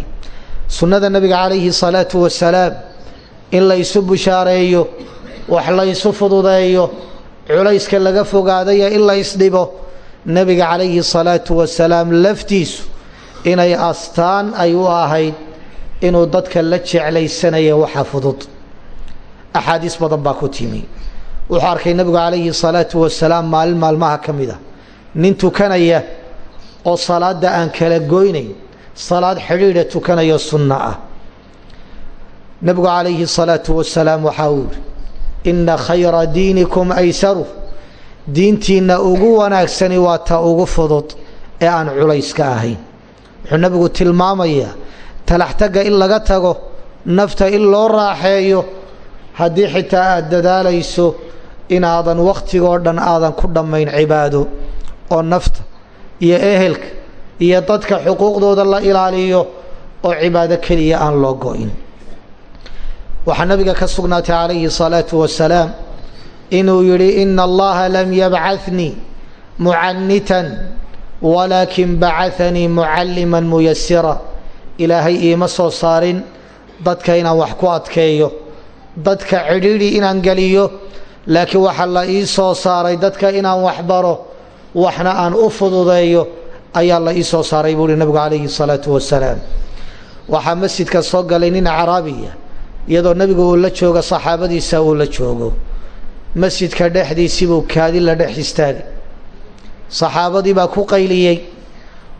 Sunnada nebiga calayhi salaatu wasalaam in laysu bushaareeyo wax laysu fududeeyo culayska laga fogaadaya in laysdhibo nebiga calayhi salaatu wasalaam laftiisu inay astaan ay u ahayd inuu dadka la jeclaysanaya waxa fudud. Axaadiis badan baa ku timi. Wuxuu arkay nebigu calayhi salaatu wasalaam maalin maalmaha ka mid a nin tukanaya oo salaada aan kala goynayn salaad xidhiidha tukanayo sunno ah nebigu calayhi salaatu wasalaam waxaa uu yihi inna khayra diinikum aysaru. Diintiinna ugu wanaagsani waa ta ugu fudud ee aan culayska ahayn. Wuxuu nebigu tilmaamayaa talaxtagga in laga tago nafta in loo raaxeeyo haddii xitaa aada dadaalayso inaadan wakhtigoo dhan aadan ku dhammayn cibaado oo nafta iyo ehelka iyo dadka xuquuqdooda la ilaaliyo oo cibaado keliya aan loo go-in waxaa nabiga ka sugnaatay calayhi salaatu wasalaam inuu yidhi ina allaha lam yabcathnii mucanitan walaakin bacahanii mucalliman muyasira ilaahay iima soo saarin dadka inaan wax ku adkeeyo dadka cidhiidhi inaan geliyo laakiin waxaa la ii soo saaray dadka inaan wax baro waxna aan u fududeeyo ayaa la ii soo saaray buu uhi nabigu calayhi salaatu wasalaam waxaa masjidka soo galay nin caraabiya iyadoo nebigu uu la joogo saxaabadiisa uu la joogo. Masjidka dhexdiisibuu kaadi la dhex istaagay. Saxaabadii baa ku qayliyey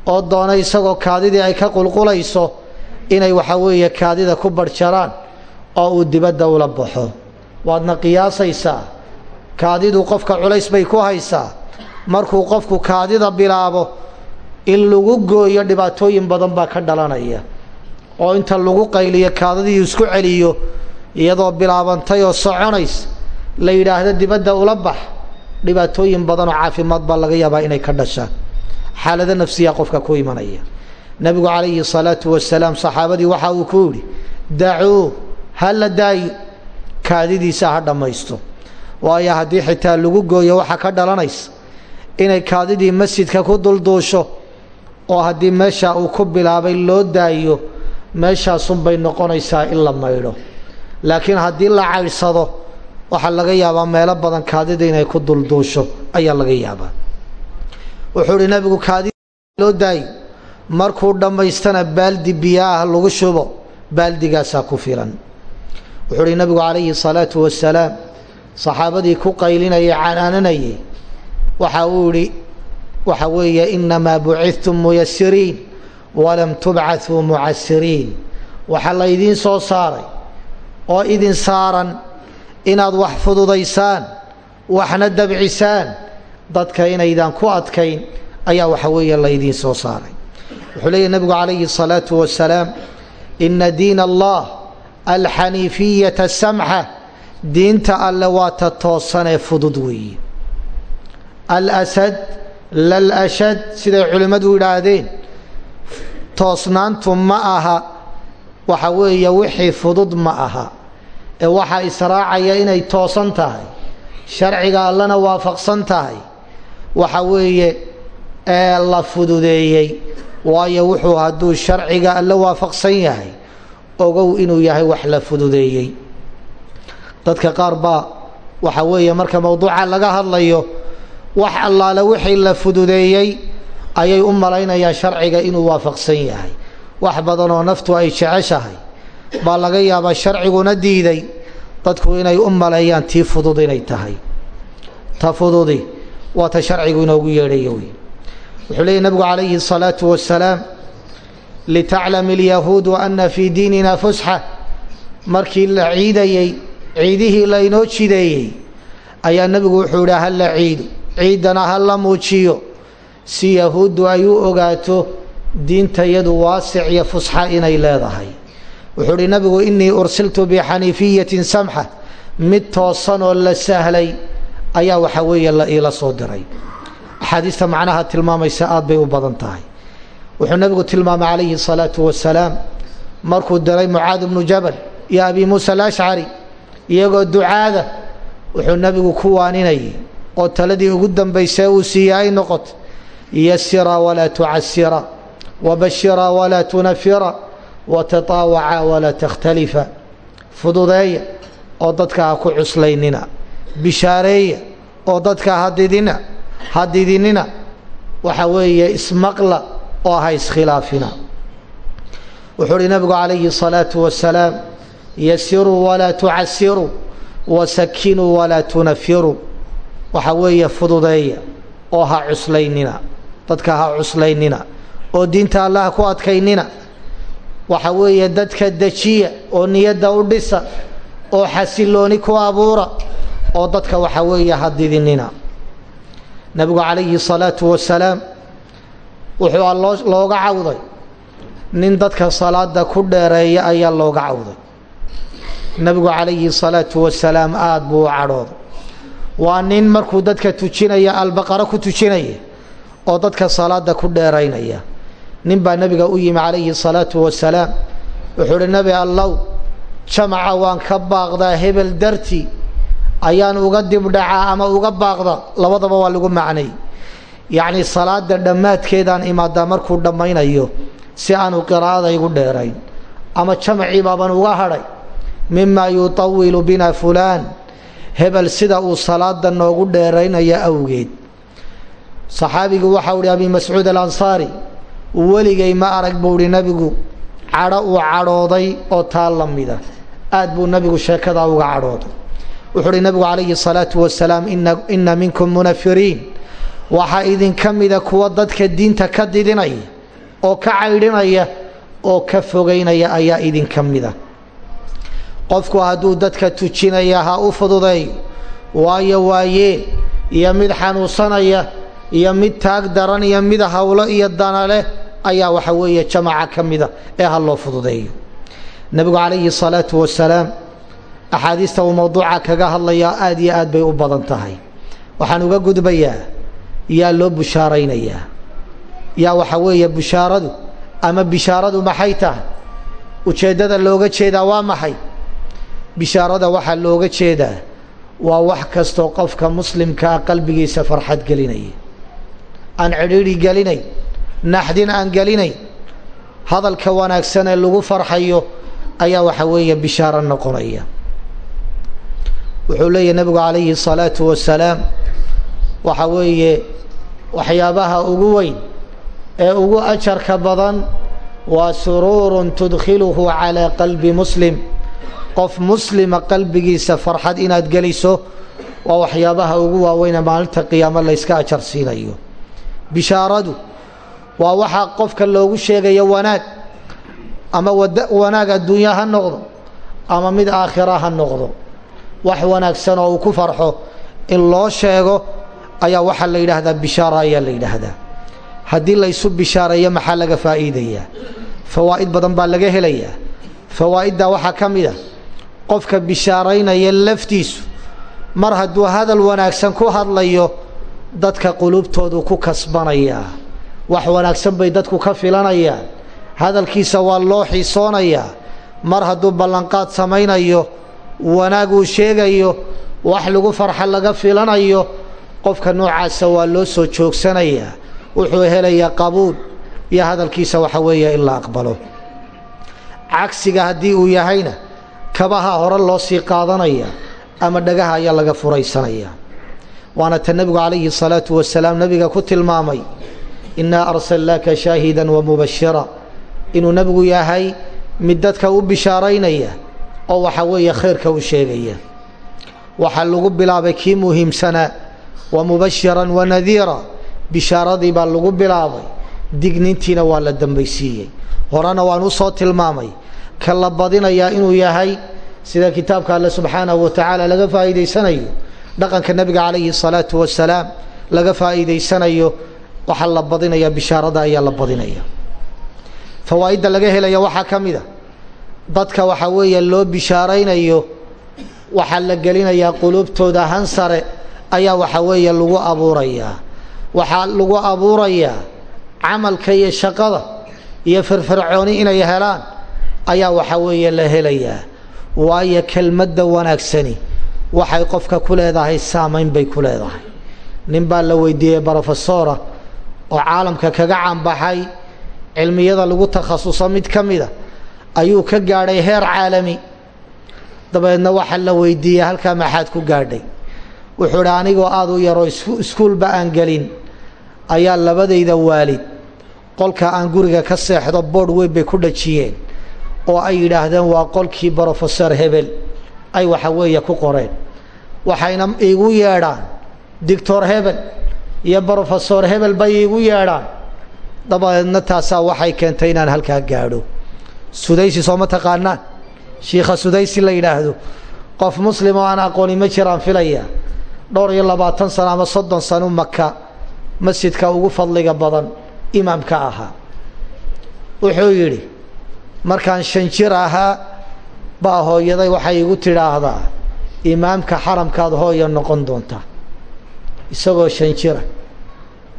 oo doonay isagoo kaadidii ay ka qulqulayso inay waxa weeye kaadida ku barjaraan oo uu dibadda ula baxo. Waadna qiyaasaysaa kaadidu qofka culays bay ku haysaa. Markuu qofku kaadida bilaabo in lagu gooyo dhibaatooyin badan baa ka dhalanaya oo inta lagu qayliyo kaadidii isku celiyo iyadoo bilaabantay oo soconays la yidhaahdo dibadda ula bax dhibaatooyin badanoo caafimaad baa laga yaabaa inay ka dhashaan. Xaalado nafsiya qofka ku imanaya. Nebigu calayhi salaatu wasalaam saxaabadii waxa uu ku yidhi dacuu ha la daayo kaadidiisa ha dhammaysto. Waayo haddii xitaa lagu gooyo waxaa ka dhalanaysa inay kaadidii masjidka ku dulduusho oo haddii meeshaa uu ku bilaabay loo daayo meeshaasunbay noqonaysaa in la maydho laakiin haddii la caydhsado waxaa laga yaabaa meelo badan kaadida inay ku dulduusho ayaa laga yaabaa. Wuxuu uhi nabigu kaadida loo daayo markuu dhammaystana baaldi biyaah lagu shubo baaldigaasaa ku filan. Wuxuu uhi nabigu calayhi salaatu wasalaam saxaabadii ku qaylinayay canaananayay waxa uu idhi waxa weeye inamaa bucidtum muyasiriin walam tubcauu mucasiriin waxaa la idiin soo saaray oo idin saaran inaad wax fududaysaan waxna dabcisaan dadka inaydaan ku adkayn ayaa waxa weeye laydiin soo saaray. Wuxuu leeyahy nabigu calayhi الsalaau wasalaam ina diin allah alxaniifiyata samxa diinta alle waa ta toosanee fudud weeye. Alsad lalshad siday culimmadu idhaahdeen toosnaantu ma aha waxa weeye wixii fudud ma aha. Ee waxaa israacaya inay toosan tahay sharciga allana waafaqsan tahay waxa weeye ee la fududeeyey. Waayo wuxuu hadduu sharciga alle waafaqsan yahay ogow inuu yahay wax la fududeeyey. Dadka qaar baa waxa weeye marka mowduuca laga hadlayo wax allaale wixii la fududeeyey ayay u malaynayaan sharciga inuu waafaqsan yahay wax badan oo naftu ay jeceshahay baa laga yaabaa sharciguna diiday dadku inay u maleeyaan tii fudud inay tahay ta fududi waa ta sharcigu inoogu yeedhayo wey wuxuu leeyay nabigu calayhi الsalaatu wasalaam litaclam اlyahuudu ana fii diinina fusxa markii la ciidayey ciidihii laynoo jideeyey ayaa nebigu wuxuu idhi ha la ciido ciiddana ha la muujiyo si yahuuddu ay u ogaato diintayadu waasic iyo fusxa inay leedahay. Wuxuu uhi nabigu inii ursiltu bixaniifiyatin samxa. Mid toosan oo la sahlay ayaa waxa weeye la iila soo diray. Axaadiista macnaha tilmaamaysa aad bay u badan tahay. Wuxuu nabigu tilmaamay calayhi الsalaatu wasalaam markuu diray mucaad bnu jabal iyo abi muusa alashcari iyagoo ducaada wuxuu nabigu ku waaninayay oo taladii ugu dambaysee uu siiye ay noqoto yasira walaa tucasira wabashira walaa tunafira watataawaca walaa takhtalifa fududeeya oo dadka ha ku cuslaynina bishaareeya oo dadka hadidina hadidinina waxa weeye ismaqla oo ha iskhilaafina wuxuu uhi nabigu calayhi الsalaatu wasalaam yasiruu walaa tucasiruu wasakinuu walaa tunafiruu waxa weeye fududeeya oo ha cuslaynina dadka ha cuslaynina oo diinta allah ku adkaynina. Waxa weeye dadka dejiya oo niyada u dhisa oo xasilooni ku abuura oo dadka waxa weeye hadidinina nabigu calayhi salaatu wasalaam wuxuu aloo looga cawday. Nin dadka salaada ku dheereeya ayaa looga cawday. Nabigu calayhi salaatu wasalaam aada buu u cadhooday. Waa nin markuu dadka tujinaya albaqaro ku tujinaya oo dadka salaada ku dheeraynaya. Nin baa nebiga u yimi calayhi الsalaatu wasalaam. Wuxuu uhi nebi allow jamaca waan ka baaqdaa hebel dartii ayaan uga dibdhacaa ama uga baaqda? Labadaba waa lagu macnay. Yacni salaada dhammaadkeedaan imaadaa markuu dhammaynayo si aanu qiraa'ada igu dheerayn. Ama jamacii baaban uga hadhay mima yutawilu bina fulaan. Hebel sida uu salaada noogu dheeraynaya awgeed saxaabigu waxau ihi abi mascuud alansaari weligay ma arag buu ihi nebigu cadho uu cadhooday oo taa la mida. Aad buu nebigu sheekadaa uga cadhooday. Wuxuu uhi nebigu calayhi الsalaatu wasalaam ina minkum munafiriin. Waxaa idinka mida kuwa dadka diinta ka didinaya oo ka caydhinaya oo ka fogeynaya ayaa idinka mida. Qofku hadduu dadka tujinaya ha u fududeeyo waayo waayeen iyo mid xanuunsanaya iyo mid taag daran iyo mid hawlo iyo dana leh ayaa waxa weeye jamaca ka mida ee ha loo fududeeyo. Nebigu calayhi الsalaatu wasalaam axaadiista uu mowduuca kaga hadlayaa aada iyo aad bay u badan tahay. Waxaan uga gudbayaa yaa loo bushaaraynayaa. Yaa waxa weeye bushaaradu ama bishaaradu maxay tahay? Ujeeddada looga jeedaa waa maxay? Bishaarada waxaa looga jeedaa waa wax kastoo qofka muslimkaa qalbigiisa farxad gelinaya aan cidhiidhi gelinayn naxdin aan gelinayn hadalka wanaagsan ee lagu farxayo ayaa waxa weeye bishaaro noqonaya. Wuxuu leeyahy nabigu calayhi salaatu wasalaam waxa weeye waxyaabaha ugu weyn ee ugu ajarka badan waa suruurun tudkhiluhu calaa qalbi muslim. Qof muslima qalbigiisa farxad inaad geliso waa waxyaabaha ugu waaweyn maalinta qiyaamo layska ajar siinayo bishaaradu waa waxaa qofka loogu sheegayo wanaag ama wanaag adduunya ha noqdo ama mid aakhira ha noqdo. Wax wanaagsan oo uu ku farxo in loo sheego ayaa waxaa la yidhaahdaa bishaara ayaa la yidhaahdaa. Haddii laysu bishaareeyo maxaa laga faa'iidayaa? Fawaa'id badan baa laga helayaa. Fawaa'iddaa waxaa ka mid a qofka bishaaraynaya laftiisu mar hadduu hadal wanaagsan ku hadlayo dadka qulubtoodu ku kasbanayaa wax wanaagsan bay dadku ka filanayaan hadalkiisa waa loo xiisoonayaa mar hadduu ballanqaad samaynayo wanaag uu sheegayo wax lagu farxa laga filanayo qofka noocaasa waa loo soo joogsanayaa wuxuu helayaa qabuul iyo hadalkiisa waxa weeye in la aqbalo. Cagsiga haddii uu yahayna kabaha hore loo sii qaadanaya ama dhagaha ayaa laga furaysanaya waana ta nebigu calayhi salaatu wasalaam nebiga ku tilmaamay innaa arsalnaaka shaahidan wa mubashira inuu nebigu yahay mid dadka u bishaaraynaya oo waxa weeye khayrka u sheegaya. Waxaa lagu bilaabay kii muhiimsanaa wa mubashiran wa bishaaradii baa lagu bilaabay dignintiina waa la dambaysiiyey. Horena waan u soo tilmaamay ka la badinayaa inuu yahay sida kitaabka alle subxaanahu wa tacaala laga faa'iidaysanayo dhaqanka nebiga calayhi salaatu wasalaam laga faa'iidaysanayo waxaa la badinayaa bishaarada ayaa la badinaya. Fawaa'idda laga helaya waxaa ka mid a dadka waxaa weeye loo bishaaraynayo waxaa la gelinayaa quluubtooda hansare ayaa waxa weeye lagu abuurayaa waxaa lagu abuurayaa camalka iyo shaqada iyo firfircooni inay helaan ayaa waxa weeye la helayaa. Waayo kelmadda wanaagsani waxay qofka ku leedahay saamayn bay ku leedahay. Nin baa la weydiiyey brofesora oo caalamka kaga caanbaxay cilmiyada lagu takhasuso mid ka mida ayuu ka gaadhay heer caalami. Dabeedna waxaa la weydiiyey halkaa maxaad ku gaadhay? Wuxuu idhi anigoo aada u yaroo iskuulba aan gelin. Ayaa labadayda waalid. Qolka aan guriga ka seexdo boodh weyn bay ku dhajiyeen. Oo ay yidhaahdeen waa qolkii brofesor hebel ay waxa weeye ku qoreen. Waxayna iigu yeedhaan doctor hebel iyo brofesor hebel bay iigu yeedhaan. Dabadeedna taasaa waxay keentay inaan halkaa gaadho. Sudaysi sooma taqaanaan. Shiikha sudaysi la yidhaahdo. Qof muslim oo aan aqooni ma jiraan filaya. Dhowr iyo labaatan sano ama soddon sano maka masjidka ugu fadliga badan imaamka ahaa. Wuxuu yidhi markaan shan jir ahaa baa hooyaday waxay igu tidhaahdaa imaamka xaramkaad hooya noqon doontaa isagoo shan jira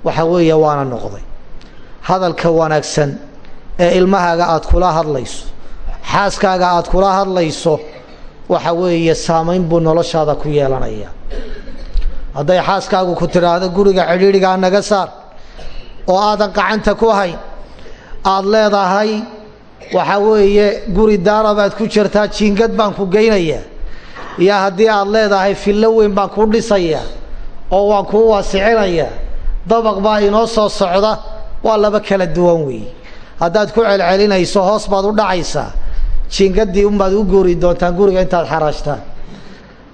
waxa weeye waana noqday. Hadalka wanaagsan ee ilmahaaga aada kula hadlayso xaaskaaga aada kula hadlayso waxa weeye saamayn buu noloshaada ku yeelanaya. Hadday xaaskaagu ku tidhaahdo guriga cidhiidhigaa naga saar oo aadan qacanta ku hayn aada leedahay waxa weeye guri daara baad ku jirtaa jiingad baan ku geynayaa iyo haddii aad leedahay fillo weyn baan kuu dhisayaa oo waan kuu waasicinayaa dabaq baa inoo soo socda waa laba kala duwan weeye haddaad ku celcelinayso hoos baad u dhacaysaa. Jiingadii unbaad u guuri doontaan guriga intaad xaraashtaan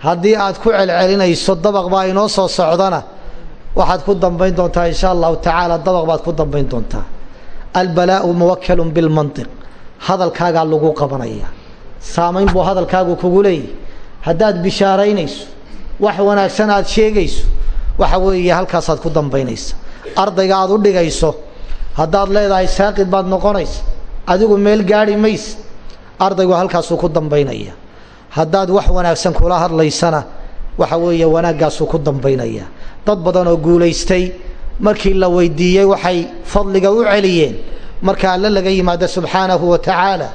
haddii aad ku celcelinayso dabaq baa inoo soo socdana waxaad ku dambayn doontaa insha allahu tacaala dabaq baad ku dambayn doontaa. Albalaau muwakalun bilmantiq hadalkaagaa lagu qabanaya. Saamayn buu hadalkaagu kugu leeyahy haddaad bishaaraynayso wax wanaagsan aad sheegayso waxa weeye halkaasaad ku dambaynaysa. Ardayga aad u dhigayso haddaad leedahay saaqid baad noqonaysa adigu meel gaadhi mayse ardaygu halkaasuu ku dambaynaya. Haddaad wax wanaagsan kula hadlaysana waxa weeye wanaaggaasuu ku dambaynaya. Dad badan oo guulaystay markii la weydiiyey waxay fadliga u celiyeen marka alle laga yimaado subxaanahu wa tacaala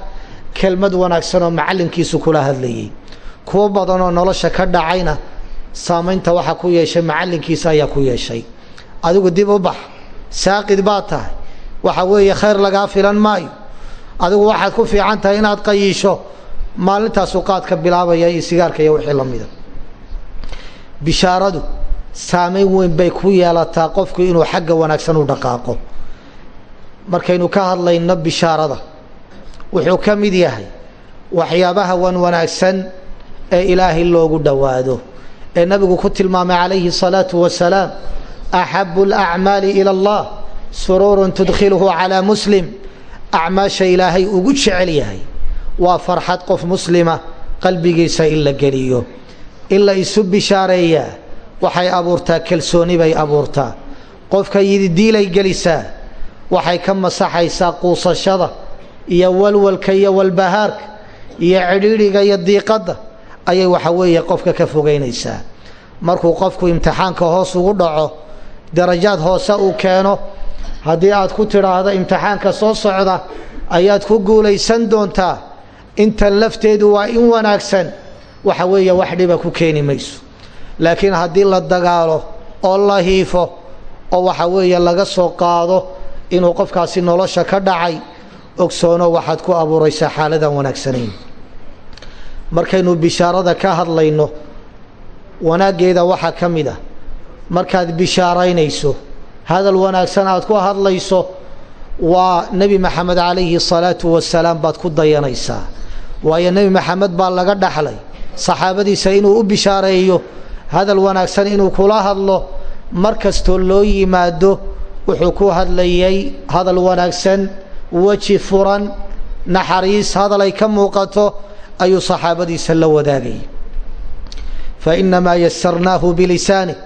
kelmad wanaagsan oo macallinkiisu kula hadlayay. Kuwo badan oo nolosha ka dhacayna saamaynta waxaa ku yeeshay macallinkiisa ayaa ku yeeshay. Adigu dib u bax saaqid baad tahay. Waxa weeye khayr lagaa filan maayo. Adigu waxaad ku fiican tahay inaad qayiisho maalintaasuu qaadka bilaabaya iyo sigaarka iyo wixii la mida. Bishaaradu saamayn weyn bay ku yeelataa qofku inuu xagga wanaagsan u dhaqaaqo markaynu ka hadlayno bishaarada wuxuu ka mid yahay waxyaabaha wan wanaagsan ee ilaahay loogu dhowaado ee nabigu ku tilmaamay calayhi الsalaatu wasalaam axabu اlacmaali ilى اllah suruurun tudkhiluhu calaa muslim acmaasha ilaahay ugu jecel yahay waa farxad qof muslima qalbigiisa in la geliyo in la isu bishaareeyaa waxay abuurtaa kalsooni bay abuurtaa qofka yididiilay gelisaa waxay ka masaxaysaa quusashada iyo walwalka iyo walbahaarka iyo cidhiidhiga iyo diiqadda ayay waxa weeye qofka ka fogeynaysaa markuu qofku imtixaanka hoos ugu dhaco darajaad hoose uu keeno haddii aad ku tidhaahdo imtixaanka soo socda ayaad ku guulaysan doontaa intan lafteedu waa in wanaagsan waxa weeye wax dhiba ku keeni mayso. Laakiin haddii la dagaalo oo la hiifo oo waxa weeye laga soo qaado inuu qofkaasi nolosha ka dhacay ogsoono waxaad ku abuuraysaa xaaladan wanaagsanayn. Markaynu bishaarada ka hadlayno wanaaggeeda waxaa ka mid ah. Markaad bishaaraynayso hadal wanaagsan aad ku hadlayso waa nebi maxamed calayhi salaatu wasalaam baad ku dayanaysaa. Waayo nebi maxamed baa laga dhaxlay saxaabadiisa inuu u bishaareeyo hadal wanaagsan inuu kula hadlo mar kastoo loo yimaado wuxuu ku hadlayay hadal wanaagsan weji furan naxariis hadal ay ka muuqato ayuu saxaabadiisa la wadaagayay fainamaa yasarnaahu bilisaanik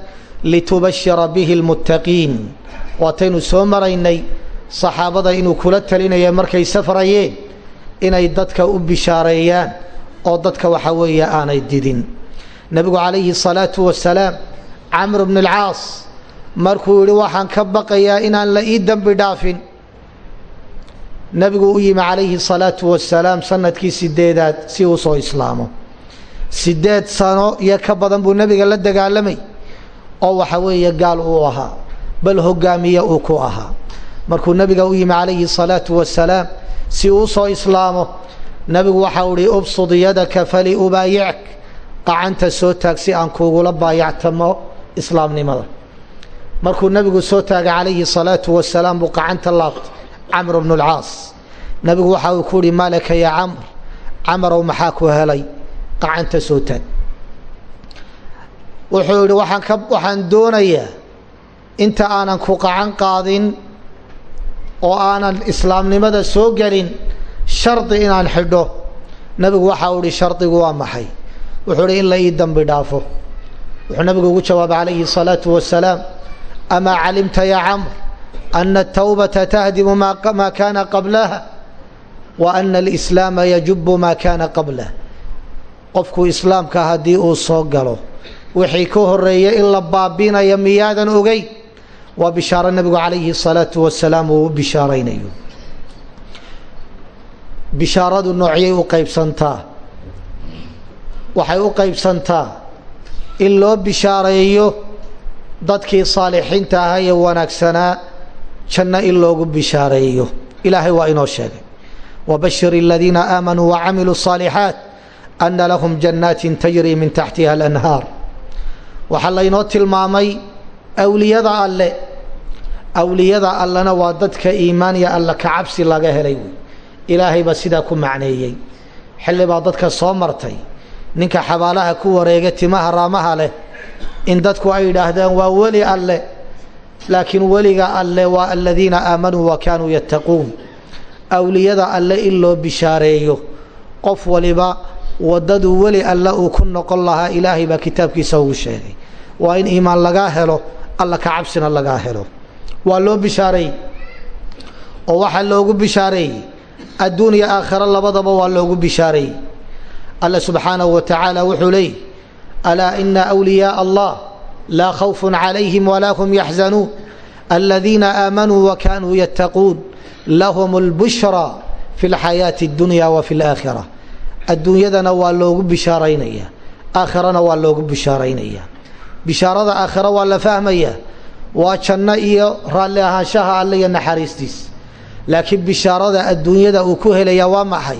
litubashira bihi lmuttaqiin waataynu soo maraynay saxaabada inuu kula talinaya markay safrayeen inay dadka u bishaareeyaan oo dadka waxa weeye aanay didin. Nebigu calayhi salaatu wasalaam camr bn alcaas markuu yidhi waxaan ka baqayaa inaan la ii dembi dhaafin. Nebigu u yimi calayhi salaatu wasalaam sannadkii sideedaad si uu soo islaamo. Sideed sano iyo ka badan buu nebiga la dagaalamay oo waxa weeye gaal uu ahaa bal hogaamiye uu ku ahaa. Markuu nebiga u yimi calayhi salaatu wasalaam si uu soo islaamo nebigu waxau ihi ubsud yadaka fali ubaayick qacanta soo taag si aan kuugula baayactamo islaamnimada markuu nebigu soo taagay calayhi salaatu wasalaam buu qacanta laabtay camr bnu lcaas nebigu waxa uu ku uhi maalaka ya camr camarow maxaa ku helay? Qacanta soo taag. Wuxuu ka waxaan doonayaa inta aanan ku qacan qaadin oo aanan islaamnimada soo gelin shardi inaan xidho. Nebigu waxa uu ihi shardigu waa maxay? Wuxuu ihi in la ii dambi dhaafo. Wuxuu nebigu ugu jawaabay calayhi الsalaatu wasalaam amaa calimta ya camr ana الtawbata tahdimu ma kana qablaha wa ana alislaama yajubu ma kana qablah qofku islaamka haddii uu soo galo wixii ka horeeyay in la baabinayo miyaadan ogeyn waa bishaaro nebigu calayhi الsalaatu wasalaam uu u bishaaraynayo bishaaradu noocyay u qaybsantaa waxay u qaybsantaa in loo bishaareeyo dadkii saalixiinta ahaa ee wanaagsanaa janno in loogu bishaareeyo ilaahay waa inoo sheegay. Wabashir aladiina aamanuu wacamiluu saalixaat anna lahum jannaatin tajri min taxtiha alanhaar. Waxaa laynoo tilmaamay awliyada alle. Awliyada allena waa dadka iimaan iyo alle ka cabsi laga helay wey. Ilaahay baa sidaa ku macneeyey. Xilli baa dadka soo martay. Ninka xabaalaha ku wareega timaha raamaha leh in dadku ay yidhaahdaan waa weli alle laakiin weliga alle waa aladiina aamanuu wa kaanuu yattaquun. Awliyada alle in loo bishaareeyo qof waliba waddaduu weli alle uu ku noqon lahaa ilaahay baa kitaabkiisa ugu sheegay. Waa in iimaan lagaa helo alla ka cabsina lagaa helo. Waa loo bishaareeyey oo waxaa loogu bishaareeyey adduun iyo aakhiro labadaba waa loogu bishaareeyey. Alla subxaanahu wa tacaala wuxuu leeyih wliyaaa allah laa khawfun calayhim walaa hum yaxzanuun aladiina aamanuu wa kaanuu yattaquun lahum اlbushraa fi lxayaati اdunya wa fi laakhira adduunyadana waa loogu bishaaraynaya aakhirana waa loogu bishaaraynaya bishaarada aakhira waa la fahmaya waa janno iyo raalli ahaanshaha alle iyo naxariistiis laakiin bishaarada adduunyada uu ku helaya waa maxay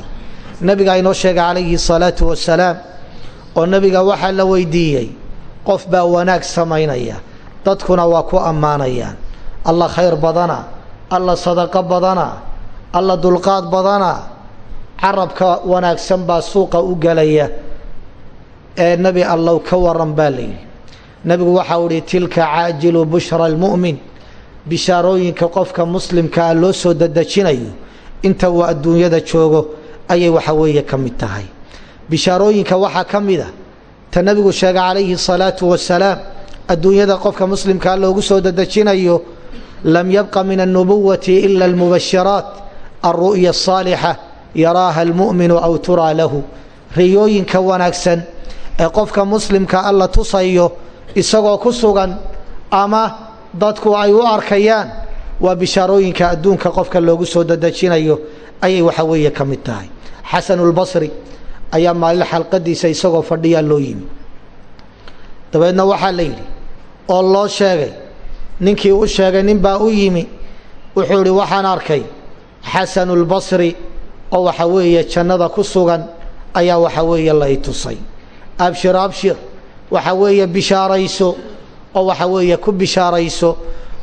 nabigaa inoo sheegay calayhi salaatu wasalaam oo nebiga waxaa la weydiiyey qof baa wanaag samaynaya dadkuna waa ku ammaanayaan. Alla khayr badana alla sadaqo badana alla dulqaad badana. Carabka wanaagsan baa suuqa u gelaya ee nebi allow ka waran baa layidhi nebigu waxau ihi tilka caajilu bushra almu'min. Bishaarooyinka qofka muslimkaa loo soo dadejinayo inta uu adduunyada joogo ayay waxa weeye ka mid tahay bishaarooyinka waxaa ka mid a ta nebigu sheegay calayhi salaatu wasalaam adduunyada qofka muslimkaa loogu soo dadejinayo lam yabqa min alnubuwati ila almubashiraat alru'ya asaalixa yaraaha almu'minu aw turaa lahu. Riyooyinka wanaagsan ee qofka muslimka alla tusayo isagoo ku sugan ama dadku ay u arkayaan waa bishaarooyinka adduunka qofka loogu soo dadejinayo ayay waxa weeye ka mid tahay. Xasanulbasri ayaa maalin xalqadiisa isagoo fadhiyaa loo yimi. Dabeedna waxaa la yidhi oo loo sheegay ninkii u sheegay nin baa u yimi wuxuu idhi waxaan arkay xasanulbasri oo waxa weeye jannada ku sugan ayaa waxa weeye la i tusay. Abshir abshir waxa weeye bishaarayso oo waxa weeye ku bishaarayso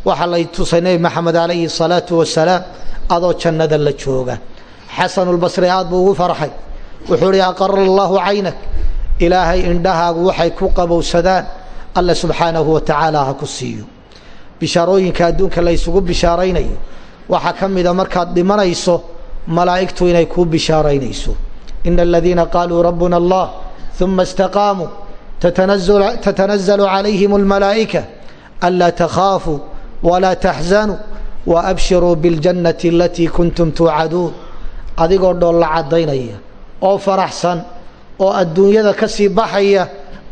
waxaa lay tusay nebi maxamed calayhi salaatu wasalaam adoo jannada la jooga. Xasanulbasri aad buu ugu farxay wuxuu ihi aqara allahu caynak. Ilaahay indhahaagu waxay ku qabowsadaan alla subxaanahu wa tacaala ha ku siiyo. Bishaarooyinka adduunka la ysugu bishaaraynayo waxaa ka mida markaad dhimanayso malaa'igtu inay kuu bishaaraynayso. Ina aladiina qaaluu rabbuna allah uma istaqaamuu tatanazalu calayhim almalaa'ika anlaa takhaafuu walaa taxzanuu waabshiruu biاljannati alatii kuntum tuucaduun. Adigoo dhool la caddaynaya oo faraxsan oo adduunyada ka sii baxaya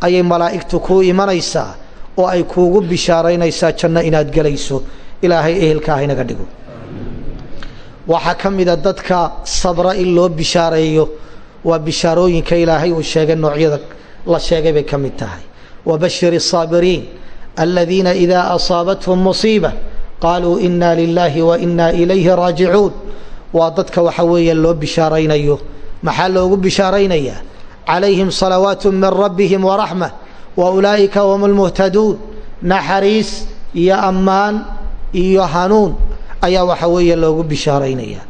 ayay malaa'igtu kuu imanaysaa oo ay kuugu bishaaraynaysaa janno inaad gelayso. Ilaahay ehelka ah inaga dhigo. Waxaa ka mid a dadka sabra in loo bishaareeyo. Waa bishaarooyinka ilaahay uu sheegay noocyada la sheegay bay ka mid tahay. Wabashiri asaabiriin aladiina idaa asaabathum musiiba qaaluu ina lilaahi wa innaa ilayhi raajicuun. Waa dadka waxa weeye loo bishaaraynayo maxaa loogu bishaaraynayaa calayhim salawaat min rabbihim waraxma wa ulaa'ika hum lmuhtaduun naxariis iyo ammaan iyo hanuun ayaa waxa weeye loogu bishaaraynaya.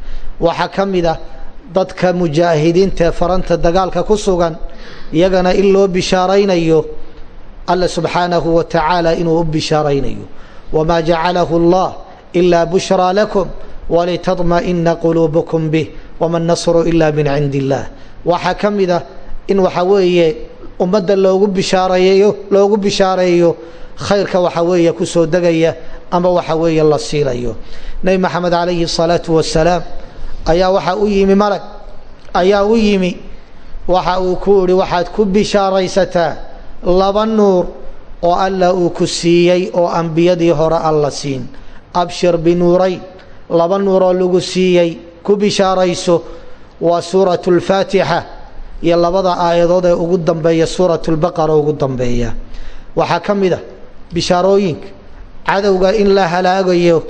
Waxaa ka mid a dadka mujaahidiinta ee faranta dagaalka ku sugan iyagana in loo bishaaraynayo alla subxaanahu wa tacaala inuu u bishaaraynayo. Wamaa allah ilaa bushraa lakum walitadma'ina quluubukum bih wama nasru ila min cindi illaah waxaa in waxa weeye ummadda loogu bishaareeyo loogu bishaareeyo khayrka waxa weeye ku soo degaya ama waxa weeye la siilayo nebi maxamed calayhi الsalaatu wasalaam ayaa waxaa u yimi malag ayaa u yimi waxa uu ku ihi waxaad ku bishaaraysataa laba nuur oo alla uu ku siiyey oo ambiyadii hore alla siin. Abshir binuurayn laba nuur oo lagu siiyey ku bishaarayso waa suuratu اlfaatixa iyo labada aayadood ee ugu dambeeya suuratu lbaqara ugu dambeeya waxaa ka mid a bishaarooyinka cadowga in la halaagayo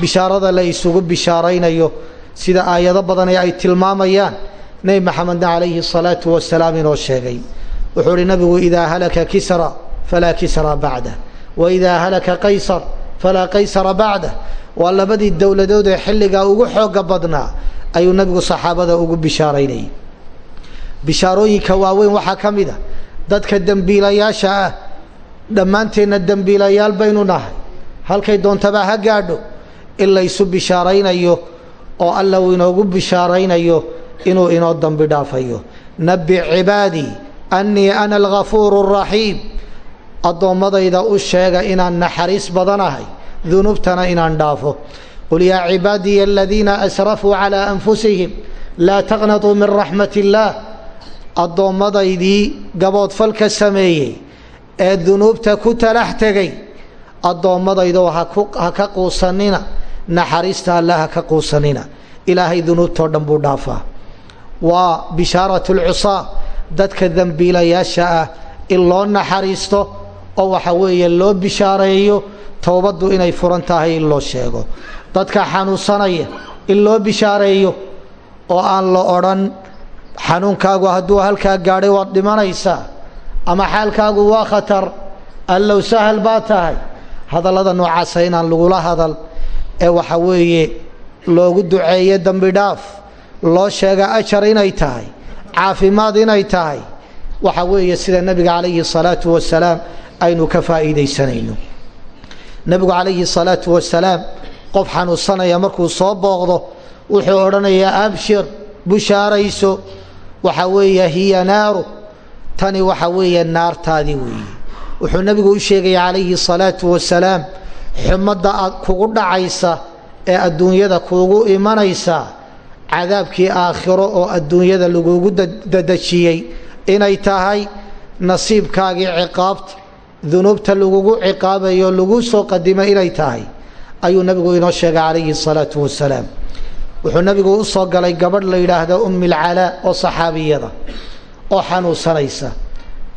bishaarada la isugu bishaaraynayo sida aayado badani ay tilmaamayaan nebi maxamedna calayhi الsalaatu wasalaam inoo sheegay wuxuu uhi nabigu idaa halaka kisra falaa kisra bacdah waidaa halaka qaysar falaa qaysara bacdah waa labadii dowladood ee xilligaa ugu xooga badnaa ayuu nabigu saxaabada ugu bishaaraynayay. Bishaarooyinka waaweyn waxaa ka mid a dadka dembiilayaasha ah dhammaanteenna dembiilayaal baynu nahay. Halkay doontaba ha gaadho in laysu bishaaraynayo oo alla uu inoogu bishaaraynayo inuu inoo dambi dhaafayo. Nabi cibaadii annii ana algafuuru araxiim addoommadayda u sheega inaan naxariis badanahay dunuubtana inaan dhaafo. Qul yaa cibaadiya aladiina asrafuu calaa anfusihim laa taqnatuu min raxmat illaah addoomadaydii gaboodfalka sameeyey ee dunuubta ku talax tegay addoommadaydo ha ka quusanina naxariista alle ha ka quusanina ilaahay dunuubtoo dhan buu dhaafaa. Waa bishaaratu lcusaa dadka dembiilayaasha ah in loo naxariisto oo waxa weeye loo bishaareeyo towbaddu inay furan tahay in loo sheego. Dadka xanuunsanaya in loo bishaareeyo oo aan la odhan xanuunkaagu hadduu halkaa gaadhay waad dhimanaysaa ama xaalkaagu waa khatar allow sahal baa tahay. Hadallada noocaasa inaan lagula hadal ee waxa weeye loogu duceeye dembi dhaaf loo sheega ajar inay tahay caafimaad inay tahay waxa weeye sida nebiga calayhi salaatu wasalaam aynu ka faa'iidaysanayno. Nebigu calayhi salaatu wasalaam qof xanuunsanaya markuu soo booqdo wuxuu odhanayaa abshir bushaarayso. Waxa weeye hiya naaru. Tani waxa weeye naartaadii weeye. Wuxuu nebigu u sheegaya calayhi salaatu wasalaam xumadda kugu dhacaysa ee adduunyada kuugu imanaysa cadaabkii aakhiro oo adduunyada lagugu dadejiyey inay tahay nasiibkaagii ciqaabta dunuubta lagugu ciqaabayo lagu soo qadimo inay tahay ayuu nebigu inoo sheegay calayhi salaatu wasalaam. Wuxuu nebigu u soo galay gabadh la yidhaahdo ummi lcalaa oo saxaabiyada oo xanuunsanaysa.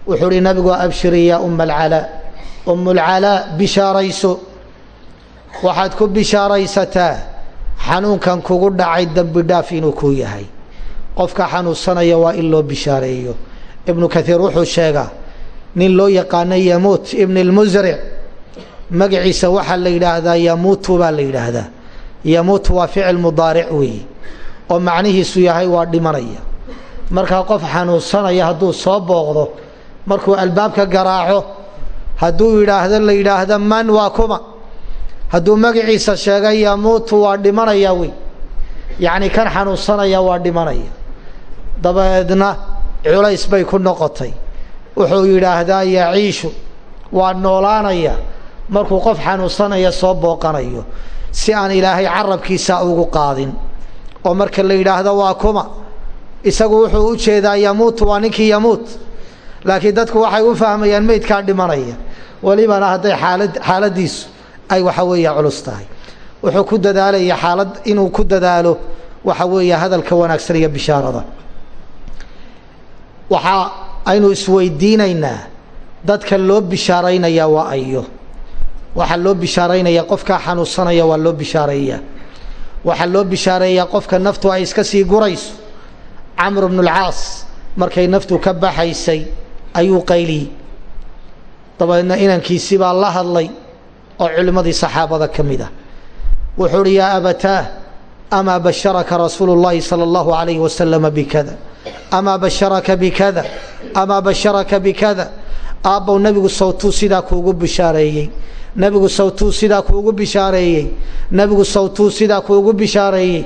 Wuxuu hi nabigu abshiri yaa umma alcalaa ummulcalaa bishaarayso. Waxaad ku bishaaraysataa xanuunkan kugu dhacay dembi dhaaf inuu kuu yahay. Qofka xanuunsanaya waa in loo bishaareeyo. Ibnu kaiir wuxuu sheegaa nin loo yaqaano yamuut ibn lmusric magaciisa waxaa la yidhaahdaa yamuutu baa la yidhaahdaa. Yamuut waa ficil mudaaric weeye oo macnihiisu yahay waa dhimanaya. Markaa qof xanuunsanaya hadduu soo booqdo markuu albaabka garaaco hadduu yidhaahdo la yidhaahdo man waa kuma. Hadduu magaciisa sheegay yamuutu waa dhimanaya wey yacni kan xanuunsanaya waa dhimanaya. Dabeedna culays bay ku noqotay wuxuu yidhaahdaa yaciishu waa noolaanaya. Markuu qof xanuunsanaya soo booqanayo. Si aan ilaahay carabkiisa ugu qaadin. Oo marka la yidhaahdo waa kuma. Isagu wuxuu u jeedaa yamuutu waa ninkii yamuut. Laakiin dadku waxay u fahmayaan meydkaa dhimanaya. Welibana hadday xaalad xaaladiisu ay waxa weeye culus tahay. Wuxuu ku dadaalaya xaalad inuu ku dadaalo waxa weeye hadalka wanaagsan iyo bishaarada. Waxa aynu isweydiinaynaa. Dadka loo bishaaraynaya waa ayo. Waxaa loo bishaaraynaya qofkaa xanuunsanaya waa loo bishaareeyaa waxaa loo bishaareeyaa qofka naftu ay iska sii gurayso. Camr bnu lcaas markay naftu ka baxaysay ayuu qayliyey dabeedna inankiisii baa la hadlay oo culimmadii saxaabada ka mid ah. Wuxuu uhi yaa abataah amaa basharaka rasuulu llahi sala allahu alayhi wasalama bikada? Amaa basharaka bikada amaa basharaka bikada aabbow nebigu sawtuu sidaa kuugu bishaareeyey nebigu sawtuu sidaa kuugu bishaareeyey nebigu sawtuu sidaa kuugu bishaareeyey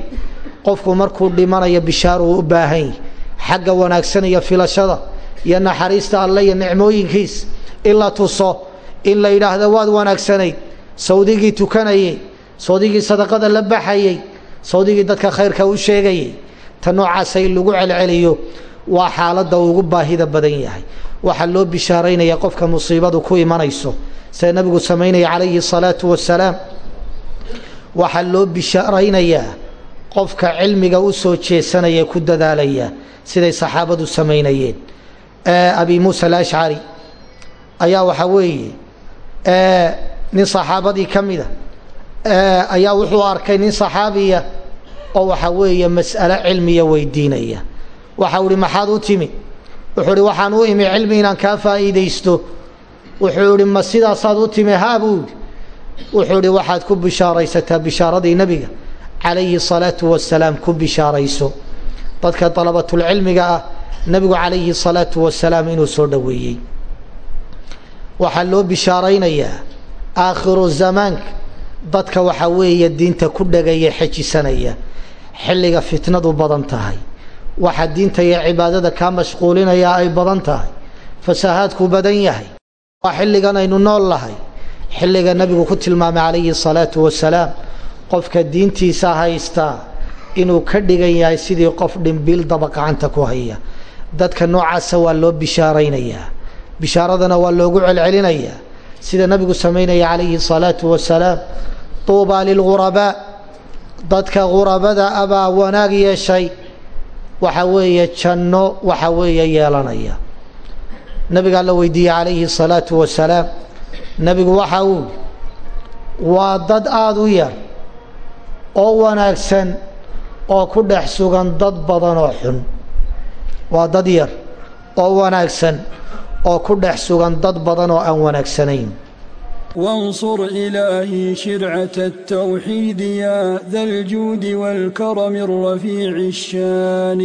qofku markuu dhimanayo bishaaruu u baahan yahy xagga wanaagsan iyo filashada iyo naxariista alle iyo nicmooyinkiis in la tuso in la yidhaahdo waad wanaagsanayd sawdigii tukanayey sawdigii sadaqada la baxayey sawdigii dadka khayrka u sheegayey ta noocaasa in lagu celceliyo waa xaaladda ugu baahida badan yahay. Waxaa loo bishaaraynaya qofka musiibadu ku imanayso. Sida nabigu samaynaya calayhi salaatu wasalaam waxaa loo bishaaraynayaa qofka cilmiga u soo jeesanaya ku dadaalaya siday saxaabadu samaynayeen abi muusa alashcari ayaa waxaa weeye nin saxaabadii ka mida ayaa wuxuu arkay nin saxaabiya oo waxaa weeye mas'alo cilmiya weydiinaya waxau ihi maxaad u timi? Wuxuu ihi waxaan u imi cilmi inaan kaa faa'iidaysto. Wuxuu ihi ma sidaasaad u timi haa buu? Yidhi wuxuu ihi waxaad ku bishaaraysataa bishaaradii nebiga calayhi salaatu wasalaam ku bishaarayso. Dadka dalabatulcilmiga ah nebigu calayhi salaatu wasalaam inuu soo dhoweeyey. Waxaa loo bishaaraynayaa aakhiru zamaanka dadka waxaa weeye diinta ku dhegaya xejisanaya xilliga fitnadu badan tahay waxaa diinta iyo cibaadada kaa mashquulinaya ay badan tahay fasahaadku badan yahay waa xilligan aynu nool lahay. Xilliga nebigu ku tilmaamay calayhi salaatu wasalaam qofka diintiisa haystaa inuu ka dhigan yahay sidii qof dhimbiil daba gacanta ku haya. Dadka noocaasa waa loo bishaaraynayaa bishaaradana waa loogu celcelinayaa. Sida nabigu samaynaya calayhi salaatu wasalaam tuubaa lilghurabaa dadka qurabada abaa wanaag yeeshay waxa weeye janno waxa weeye yeelanaya nabigaa la weydiiyey calayhi الsalaatu wasalaam nebigu waxa uu waa dad aada u yar oo wanaagsan oo ku dhex sugan dad badan oo xun waa dad yar oo wanaagsan oo ku dhex sugan dad badan oo aan wanaagsanayn وانصر إلهي شرعة التوحيد يا ذا الجود والكرم الرفيع الشان